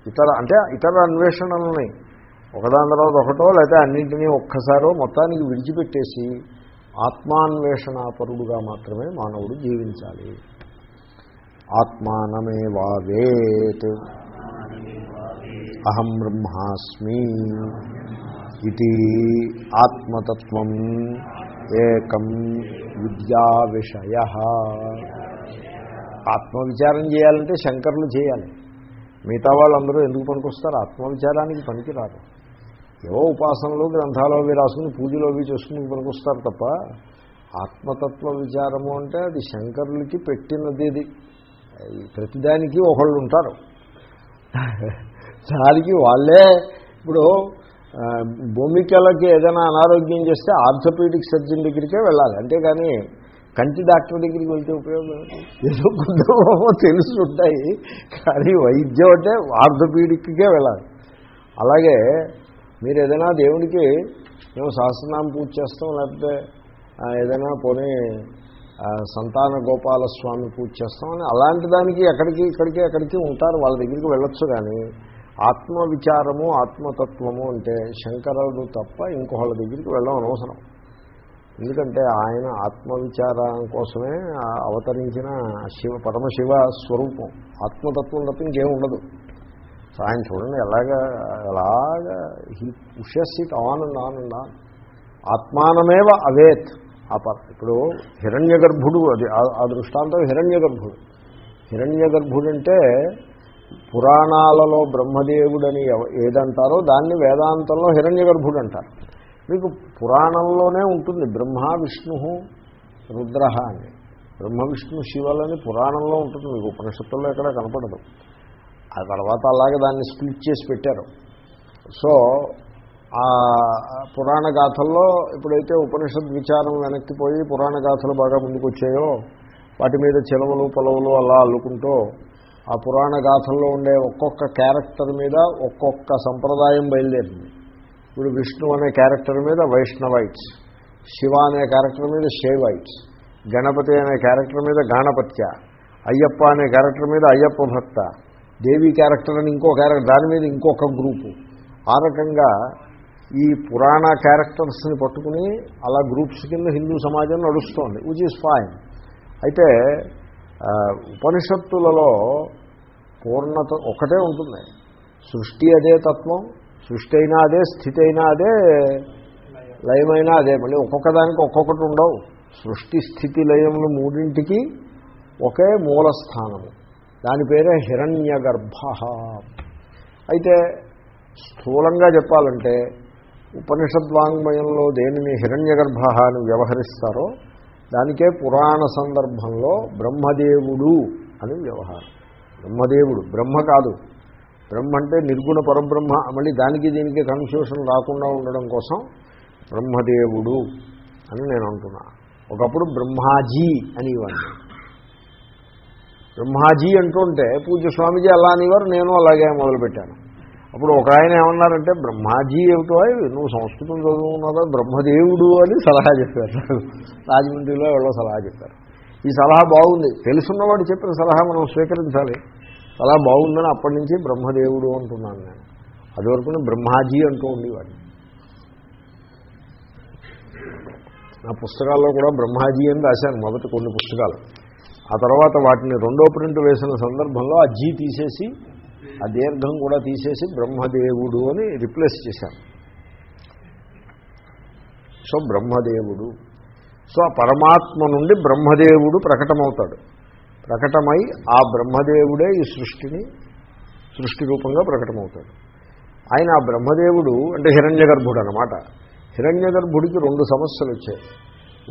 Speaker 1: ఇతర అంటే ఇతర అన్వేషణలని ఒకదాని తర్వాత ఒకటో లేకపోతే అన్నింటినీ ఒక్కసారో మొత్తానికి విడిచిపెట్టేసి ఆత్మాన్వేషణాపరుడుగా మాత్రమే మానవుడు జీవించాలి. ఆత్మానమేవావేత్. అహం బ్రహ్మాస్మి. ఇది ఆత్మతత్వం ఏకం విద్యా విషయ ఆత్మవిచారం చేయాలంటే శంకర్లు చేయాలి. మిగతా వాళ్ళందరూ ఎందుకు పనికొస్తారు? ఆత్మవిచారానికి పనికిరారు. ఏవో ఉపాసనలు గ్రంథాలు అవి రాసుకుని పూజలు అవి చేసుకుని పనికొస్తారు తప్ప ఆత్మతత్వ విచారము అంటే అది శంకరులకి పెట్టినది ఇది. ప్రతిదానికి ఒకళ్ళు ఉంటారు. దానికి వాళ్ళే ఇప్పుడు భూమికలకి ఏదైనా అనారోగ్యం చేస్తే ఆర్థోపీడిక్ సర్జన్ దగ్గరికే వెళ్ళాలి. అంతేగాని కంటి డాక్టర్ దగ్గరికి వెళ్తే ఉపయోగం ఏదో కొందరు తెలుసుంటాయి కానీ వైద్యం అంటే ఆర్థోపీడిక్కే వెళ్ళాలి. అలాగే మీరు ఏదైనా దేవుడికి మేము సహస్రనామం పూజ చేస్తాం లేకపోతే ఏదైనా పోనీ సంతాన గోపాలస్వామి పూజ చేస్తామని అలాంటి దానికి ఎక్కడికి ఇక్కడికి అక్కడికి ఉంటారు వాళ్ళ దగ్గరికి వెళ్ళొచ్చు కానీ ఆత్మవిచారము ఆత్మతత్వము అంటే శంకరుడు తప్ప ఇంకొకళ్ళ దగ్గరికి వెళ్ళడం అనవసరం. ఎందుకంటే ఆయన ఆత్మవిచారం కోసమే అవతరించిన శివ పరమశివ స్వరూపం. ఆత్మతత్వం తప్ప ఇంకేం ఉండదు. ఆయన చూడండి ఎలాగా ఎలాగా he pushes it on and on and on ఆత్మానమేవ అవేత్. అపర్ ఇప్పుడు హిరణ్య గర్భుడు అది ఆ దృష్టాంతం హిరణ్య గర్భుడు హిరణ్య గర్భుడు అంటే పురాణాలలో బ్రహ్మదేవుడని ఏదంటారో దాన్ని వేదాంతంలో హిరణ్య గర్భుడు అంటారు మీకు పురాణంలోనే ఉంటుంది బ్రహ్మ విష్ణు రుద్ర అని. బ్రహ్మ విష్ణు శివలని పురాణంలో ఉంటుంది. మీకు ఉపనిషత్తుల్లో ఎక్కడ కనపడదు. ఆ తర్వాత అలాగే దాన్ని స్ప్లిట్ చేసి పెట్టారు. సో ఆ పురాణ గాథల్లో ఎప్పుడైతే ఉపనిషద్ విచారం వెనక్కిపోయి పురాణ గాథలు బాగా ముందుకు వచ్చాయో వాటి మీద చిలవలు పొలవులు అలా అల్లుకుంటూ ఆ పురాణ గాథల్లో ఉండే ఒక్కొక్క క్యారెక్టర్ మీద ఒక్కొక్క సంప్రదాయం బయలుదేరింది. ఇప్పుడు విష్ణు అనే క్యారెక్టర్ మీద వైష్ణవైట్స్ శివ అనే క్యారెక్టర్ మీద శైవైట్స్ గణపతి అనే క్యారెక్టర్ మీద గాణపత్య అయ్యప్ప అనే క్యారెక్టర్ మీద అయ్యప్ప భక్త దేవి క్యారెక్టర్ అని ఇంకో క్యారెక్టర్ దాని మీద ఇంకొక గ్రూపు. ఆ రకంగా ఈ పురాణ క్యారెక్టర్స్ని పట్టుకుని అలా గ్రూప్స్ కింద హిందూ సమాజం నడుస్తోంది విచ్ ఈజ్ ఫైన్ అయితే ఉపనిషత్తులలో పూర్ణత ఒకటే ఉంటుంది. సృష్టి అదే తత్వం సృష్టి అయినా అదే స్థితి అయినా అదే లయమైనా అదే. మళ్ళీ ఒక్కొక్కదానికి ఒక్కొక్కటి ఉండవు. సృష్టి స్థితి లయములు మూడింటికి ఒకే మూలస్థానము దాని పేరే హిరణ్య గర్భ అయితే స్థూలంగా చెప్పాలంటే ఉపనిషద్వాంగ్మయంలో దేనిని హిరణ్య గర్భ అని వ్యవహరిస్తారో దానికే పురాణ సందర్భంలో బ్రహ్మదేవుడు అని వ్యవహారం. బ్రహ్మదేవుడు బ్రహ్మ కాదు. బ్రహ్మ అంటే నిర్గుణ పరబ్రహ్మ. మళ్ళీ దానికి దీనికి కన్ఫ్యూషన్ రాకుండా ఉండడం కోసం బ్రహ్మదేవుడు అని నేను అంటున్నా. ఒకప్పుడు బ్రహ్మాజీ అనేవాడిని. బ్రహ్మాజీ అంటుంటే పూజ స్వామీజీ అలా అనేవారు నేను అలాగే మొదలుపెట్టాను. అప్పుడు ఒక ఆయన ఏమన్నారంటే బ్రహ్మాజీ ఏమిటో నువ్వు సంస్కృతం చదువుకున్నారా బ్రహ్మదేవుడు అని సలహా చెప్పారు. రాజమండ్రిలో ఎవరో సలహా చెప్పారు. ఈ సలహా బాగుంది. తెలుసున్నవాడు చెప్పిన సలహా మనం స్వీకరించాలి. సలహా బాగుందని అప్పటి నుంచి బ్రహ్మదేవుడు అంటున్నాను నేను. అది వరకు బ్రహ్మాజీ అంటూ ఉండేవాడిని. నా పుస్తకాల్లో కూడా బ్రహ్మాజీ అని రాశాను మొదటి కొన్ని పుస్తకాలు. ఆ తర్వాత వాటిని రెండో ప్రింట్ వేసిన సందర్భంలో ఆ జీ తీసేసి ఆ దీర్ఘం కూడా తీసేసి బ్రహ్మదేవుడు అని రిప్లేస్ చేశాను సో బ్రహ్మదేవుడు. సో ఆ పరమాత్మ నుండి బ్రహ్మదేవుడు ప్రకటమవుతాడు. ప్రకటమై ఆ బ్రహ్మదేవుడే ఈ సృష్టిని సృష్టి రూపంగా ప్రకటమవుతాడు. ఆయన ఆ బ్రహ్మదేవుడు అంటే హిరణ్య గర్భుడు అనమాట హిరణ్య గర్భుడికి రెండు సమస్యలు వచ్చాయి.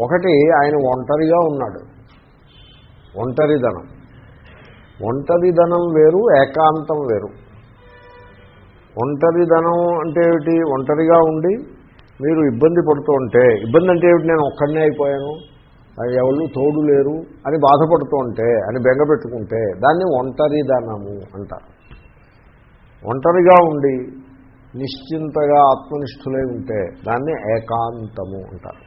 Speaker 1: ఒకటి ఆయన ఒంటరిగా ఉన్నాడు. ఒంటరిధనం ఒంటరిధనం వేరు ఏకాంతం వేరు. ఒంటరిధనం అంటే ఏమిటి? ఒంటరిగా ఉండి మీరు ఇబ్బంది పడుతూ ఉంటే ఇబ్బంది అంటే ఏమిటి? నేను ఒక్కడనే అయిపోయాను ఎవరు తోడు లేరు అని బాధపడుతూ ఉంటే అని బెంగపెట్టుకుంటే దాన్ని ఒంటరిధనము అంటారు. ఒంటరిగా ఉండి నిశ్చింతగా ఆత్మనిష్ఠులై ఉంటే దాన్ని ఏకాంతము అంటారు.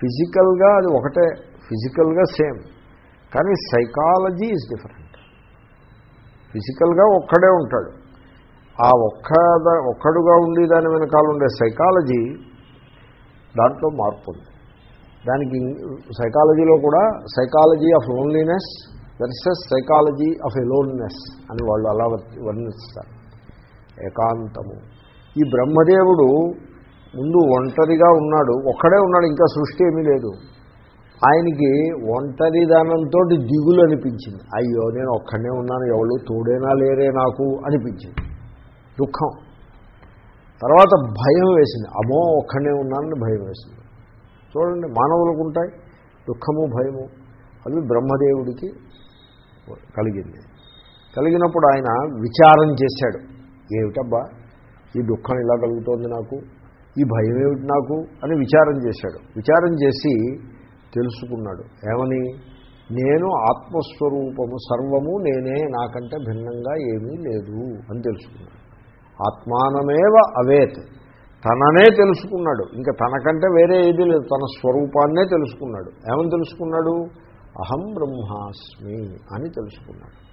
Speaker 1: ఫిజికల్గా అది ఒకటే ఫిజికల్గా సేమ్. కానీ సైకాలజీ ఈజ్ డిఫరెంట్. ఫిజికల్గా ఒక్కడే ఉంటాడు. ఆ ఒక్క ఒక్కడుగా ఉండి దాని వెనకాల ఉండే సైకాలజీ దాంట్లో మార్పు ఉంది దానికి సైకాలజీలో కూడా psychology of loneliness versus psychology of aloneness అని వాళ్ళు అలా వర్ణిస్తారు. ఏకాంతము. ఈ బ్రహ్మదేవుడు ముందు ఒంటరిగా ఉన్నాడు. ఒక్కడే ఉన్నాడు ఇంకా సృష్టి ఏమీ లేదు. ఆయనకి ఒంటరిదానంతో దిగులు అనిపించింది అయ్యో నేను ఒక్కడనే ఉన్నాను ఎవరు తోడైనా లేరే నాకు అనిపించింది. దుఃఖం. తర్వాత భయం వేసింది. అమ్మో ఒక్కడనే ఉన్నానని భయం వేసింది. చూడండి మానవులకు ఉంటాయి. దుఃఖము భయము అవి బ్రహ్మదేవుడికి కలిగింది. కలిగినప్పుడు ఆయన విచారం చేశాడు. ఏమిటబ్బా ఈ దుఃఖం ఇలా కలుగుతోంది నాకు? ఈ భయం ఏమిటి నాకు? అని విచారం చేశాడు. విచారం చేసి తెలుసుకున్నాడు. ఏమని? నేను ఆత్మస్వరూపము సర్వము నేనే నాకంటే భిన్నంగా ఏమీ లేదు అని తెలుసుకున్నాడు. ఆత్మానమేవ అవేత్. తననే తెలుసుకున్నాడు. ఇంకా తనకంటే వేరే ఏది లేదు. తన స్వరూపాన్నే తెలుసుకున్నాడు. ఏమని తెలుసుకున్నాడు? అహం బ్రహ్మాస్మి అని తెలుసుకున్నాడు.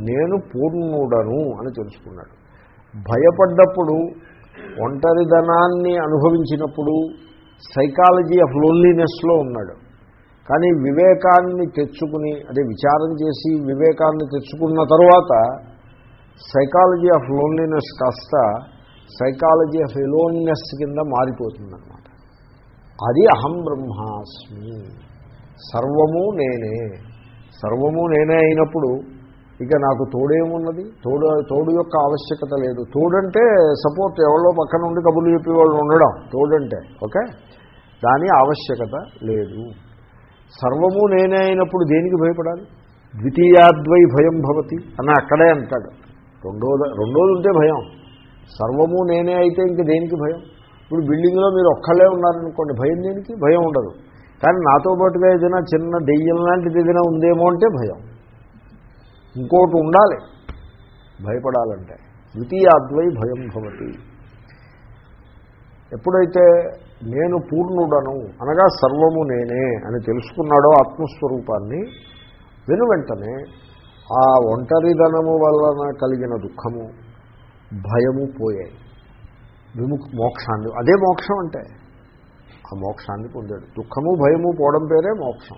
Speaker 1: నేను పూర్ణుడను అని తెలుసుకున్నాడు. భయపడ్డప్పుడు ఒంటరిధనాన్ని అనుభవించినప్పుడు సైకాలజీ ఆఫ్ లోన్లీనెస్లో ఉన్నాడు. కానీ వివేకాన్ని తెచ్చుకుని అదే విచారం చేసి వివేకాన్ని తెచ్చుకున్న తరువాత సైకాలజీ ఆఫ్ లోన్లీనెస్ కాస్త సైకాలజీ ఆఫ్ ఎలోన్నెస్ కింద మారిపోతుందన్నమాట. అది అహం బ్రహ్మాస్మి. సర్వము నేనే. సర్వము నేనే అయినప్పుడు ఇక నాకు తోడేమున్నది? తోడు తోడు యొక్క ఆవశ్యకత లేదు. తోడంటే సపోర్ట్ ఎవరో పక్కన ఉండి కబుర్లు చెప్పి వాళ్ళు ఉండడం. తోడంటే ఓకే? దాని ఆవశ్యకత లేదు. సర్వము నేనే అయినప్పుడు దేనికి భయపడాలి? ద్వితీయాద్వై భయం భవతి. అని అక్కడే అంటాడు. రెండోది రెండోది ఉంటే భయం. సర్వము నేనే అయితే ఇంక దేనికి భయం? ఇప్పుడు బిల్డింగ్లో మీరు ఒక్కళ్ళే ఉన్నారనుకోండి భయం దేనికి? భయం ఉండదు. కానీ నాతో పాటుగా ఏదైనా చిన్న దెయ్యం లాంటిది ఏదైనా ఉందేమో అంటే భయం. ఇంకోటి ఉండాలి. భయపడాలంటే. ద్వితీయాద్వై భయం భవతి ఎప్పుడైతే నేను పూర్ణుడను అనగా సర్వము నేనే అని తెలుసుకున్నాడో ఆత్మస్వరూపాన్ని వెను వెంటనే ఆ ఒంటరిధనము వలన కలిగిన దుఃఖము భయము పోయాయి. విముక్ మోక్షాన్ని అదే మోక్షం అంటే ఆ మోక్షాన్ని పొందాడు. దుఃఖము భయము పోవడం పేరే మోక్షం.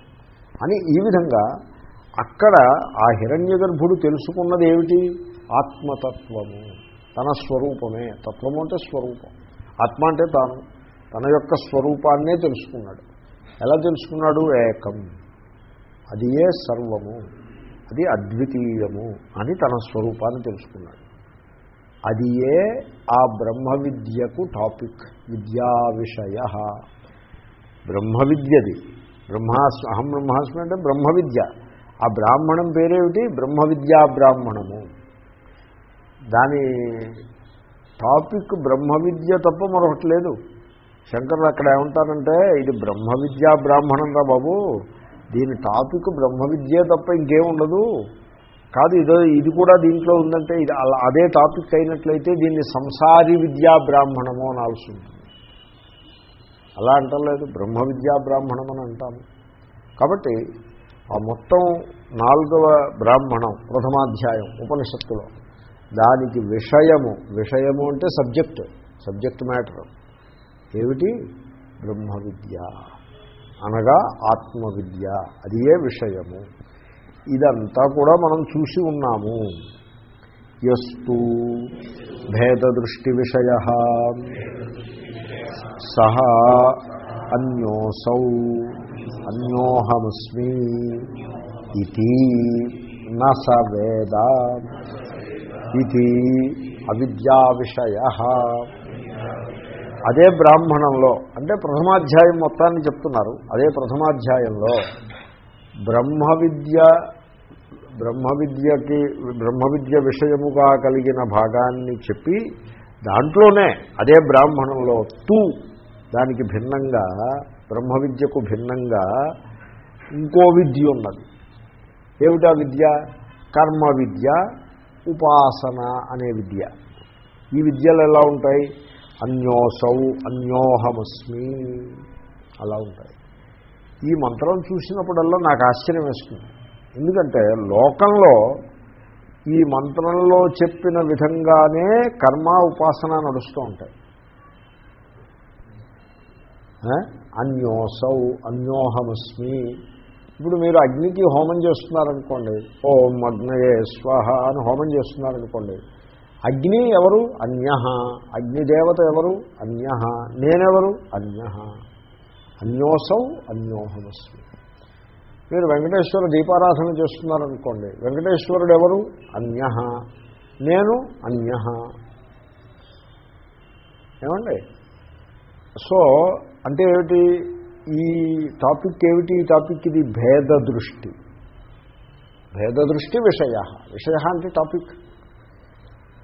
Speaker 1: అని ఈ విధంగా అక్కడ ఆ హిరణ్య గర్భుడు తెలుసుకున్నది ఏమిటి? ఆత్మతత్వము. తన స్వరూపమే. తత్వము అంటే స్వరూపం. ఆత్మ అంటే తాను. తన యొక్క స్వరూపాన్నే తెలుసుకున్నాడు. ఎలా తెలుసుకున్నాడు? ఏకం. అది ఏ సర్వము? అది అద్వితీయము అని తన స్వరూపాన్ని తెలుసుకున్నాడు. అది ఏ? ఆ బ్రహ్మ విద్యకు టాపిక్. విద్యా విషయ. బ్రహ్మ విద్యది. బ్రహ్మాస్ అహం బ్రహ్మాస్మి అంటే బ్రహ్మ విద్య. ఆ బ్రాహ్మణం పేరేమిటి? బ్రహ్మ విద్యా బ్రాహ్మణము. దాని టాపిక్ బ్రహ్మ విద్య తప్ప మరొకటి లేదు. శంకరులు అక్కడ ఏమంటారంటే ఇది బ్రహ్మ విద్యా బ్రాహ్మణం రా బాబు. దీని టాపిక్ బ్రహ్మ విద్యే తప్ప ఇంకేముండదు కాదు ఇదో ఇది కూడా దీంట్లో ఉందంటే ఇది అలా అదే టాపిక్ అయినట్లయితే దీన్ని సంసారి విద్యా బ్రాహ్మణము అనాల్సి ఉంటుంది. అలా అంటలేదు. బ్రహ్మ విద్యా బ్రాహ్మణం అని అంటాము. కాబట్టి ఆ మొత్తం నాలుగవ బ్రాహ్మణం ప్రథమాధ్యాయం ఉపనిషత్తులో. దానికి విషయము విషయము అంటే సబ్జెక్ట్ సబ్జెక్ట్ మ్యాటర్. ఏమిటి? బ్రహ్మ విద్య అనగా ఆత్మవిద్య. అది ఏ విషయము? ఇదంతా కూడా మనం చూసి ఉన్నాము. ఎస్తు భేదదృష్టి విషయ. సహ అన్యోసౌ అన్యోహమస్మి ఇది నస వేద ఇది అవిద్యా విషయ. అదే బ్రాహ్మణంలో అంటే ప్రథమాధ్యాయం మొత్తాన్ని చెప్తున్నారు. అదే ప్రథమాధ్యాయంలో బ్రహ్మ విద్య బ్రహ్మ విద్యకి బ్రహ్మ విద్య విషయముగా కలిగిన భాగాన్ని చెప్పి దాంట్లోనే అదే బ్రాహ్మణంలో తూ దానికి భిన్నంగా బ్రహ్మ విద్యకు భిన్నంగా ఇంకో విద్య ఉన్నది. ఏమిటా విద్య? కర్మ విద్య ఉపాసన అనే విద్య. ఈ విద్యలు ఎలా ఉంటాయి? అన్యోసౌ అన్యోహమస్మి అలా ఉంటాయి. ఈ మంత్రం చూసినప్పుడల్లా నాకు ఆశ్చర్యం వేస్తుంది. ఎందుకంటే లోకంలో ఈ మంత్రంలో చెప్పిన విధంగానే కర్మ ఉపాసన నడుస్తూ ఉంటాయి. అన్యోసౌ అన్యోహమస్మి. ఇప్పుడు మీరు అగ్నికి హోమం చేస్తున్నారనుకోండి ఓం అగ్నయే స్వాహ అని హోమం చేస్తున్నారనుకోండి అగ్ని ఎవరు? అన్య అగ్నిదేవత ఎవరు? అన్య నేనెవరు? అన్య అన్యోసౌ అన్యోహమస్మి. మీరు వెంకటేశ్వర దీపారాధన చేస్తున్నారనుకోండి వెంకటేశ్వరుడు ఎవరు అన్య నేను అన్య ఏమండి? సో అంటే ఏమిటి? ఈ టాపిక్ ఏమిటి? ఈ టాపిక్ ఇది భేద దృష్టి భేద దృష్టి విషయ. విషయ అంటే టాపిక్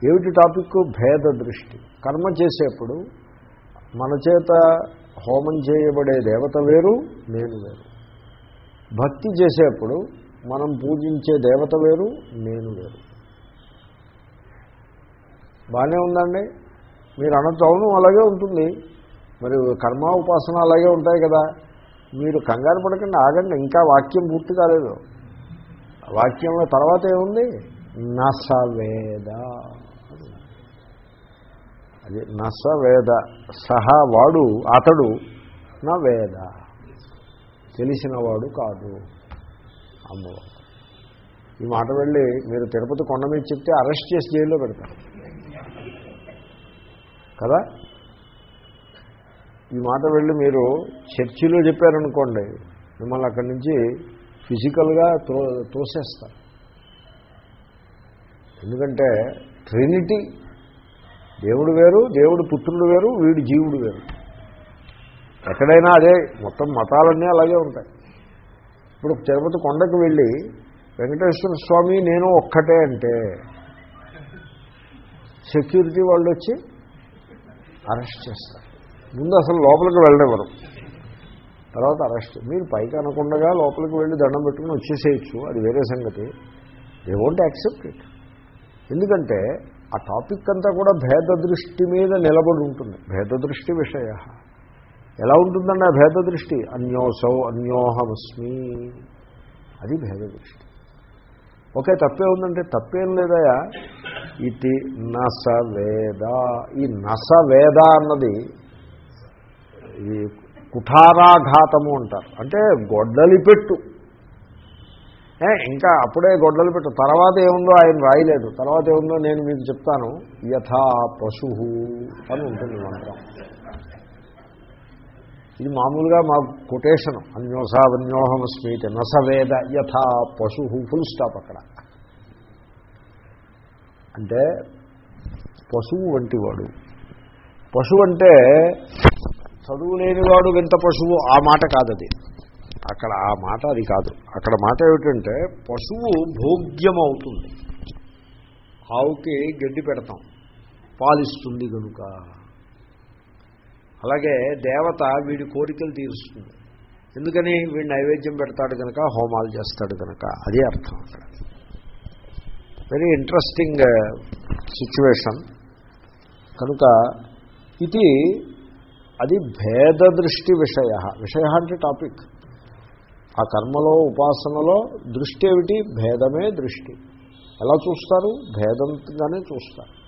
Speaker 1: ఏమిటి టాపిక్ భేద దృష్టి కర్మ చేసేప్పుడు మన చేత హోమం చేయబడే దేవత వేరు నేను వేరు. భక్తి చేసేప్పుడు మనం పూజించే దేవత వేరు నేను వేరు. బాగానే ఉందండి? మీరు అనొచ్చు. అవును అలాగే ఉంటుంది. మరి కర్మ ఉపాసన అలాగే ఉంటాయి కదా. మీరు కంగారు పడకుండా ఆగండి ఇంకా వాక్యం పూర్తి కాలేదు. వాక్యంలో తర్వాత ఏముంది? నసవేద. అది నసవేద. సహా వాడు అతడు నా వేద తెలిసినవాడు కాదు. అమ్మవారు. ఈ మాట వెళ్ళి మీరు తిరుపతి కొండ మీద చెప్తే అరెస్ట్ చేసి జైల్లో పెడతారు. కదా? ఈ మాట వెళ్ళి మీరు చర్చిలో చెప్పారనుకోండి మిమ్మల్ని అక్కడి నుంచి ఫిజికల్గా తో తోసేస్తారు ఎందుకంటే ట్రినిటీ దేవుడు వేరు దేవుడు పుత్రుడు వేరు వీడు జీవుడు వేరు. ఎక్కడైనా అదే మొత్తం మతాలన్నీ అలాగే ఉంటాయి. ఇప్పుడు తిరుపతి కొండకు వెళ్ళి వెంకటేశ్వర స్వామి నేను ఒక్కటే అంటే సెక్యూరిటీ వాళ్ళు వచ్చి అరెస్ట్ చేస్తారు. ముందు అసలు లోపలికి వెళ్ళనివ్వరు. తర్వాత అరెస్ట్ మీరు పైకి అనకుండగా లోపలికి వెళ్ళి దండం పెట్టుకుని వచ్చేసేయచ్చు. అది వేరే సంగతి. దే వోంట్ యాక్సెప్ట్ ఇట్ ఎందుకంటే ఆ టాపిక్ అంతా కూడా భేద దృష్టి మీద నిలబడి ఉంటుంది. భేద దృష్టి విషయ. ఎలా ఉంటుందండి ఆ భేద దృష్టి అన్యోసౌ అన్యోహమస్మి. అది భేద దృష్టి ఓకే తప్పే ఉందంటే తప్పేం లేదయా? ఇది నస వేద ఈ నస వేద అన్నది ఇది కుఠారాఘాతము అంటారు. అంటే గొడ్డలి పెట్టు ఇంకా అప్పుడే గొడ్డలి పెట్టు తర్వాత ఏముందో ఆయన రాయలేదు. తర్వాత ఏముందో నేను మీకు చెప్తాను. యథా పశు అని ఉంటుంది మంత్రం. ఇది మామూలుగా మా కొటేషన్. అన్యోసావన్యోహమస్మీతి నసవేద యథా పశు ఫుల్ స్టాప్ అక్కడ. అంటే పశువు వంటివాడు. పశువు అంటే చదువు లేనివాడు వింత పశువు. ఆ మాట కాదది. అక్కడ ఆ మాట అది కాదు. అక్కడ మాట ఏమిటంటే పశువు భోగ్యం అవుతుంది ఆవుకి గడ్డి పెడతాం. పాలిస్తుంది కనుక అలాగే దేవత వీడి కోరికలు తీరుస్తుంది. ఎందుకని? వీడి నైవేద్యం పెడతాడు కనుక హోమాలు చేస్తాడు కనుక అదే అర్థం అక్కడ. వెరీ ఇంట్రెస్టింగ్ సిచ్యువేషన్ కనుక ఇది అది భేద దృష్టి విషయ. విషయ అంటే టాపిక్. ఆ కర్మలో ఉపాసనలో దృష్టి ఏమిటి? భేదమే దృష్టి. ఎలా చూస్తారు? భేదంగానే చూస్తారు.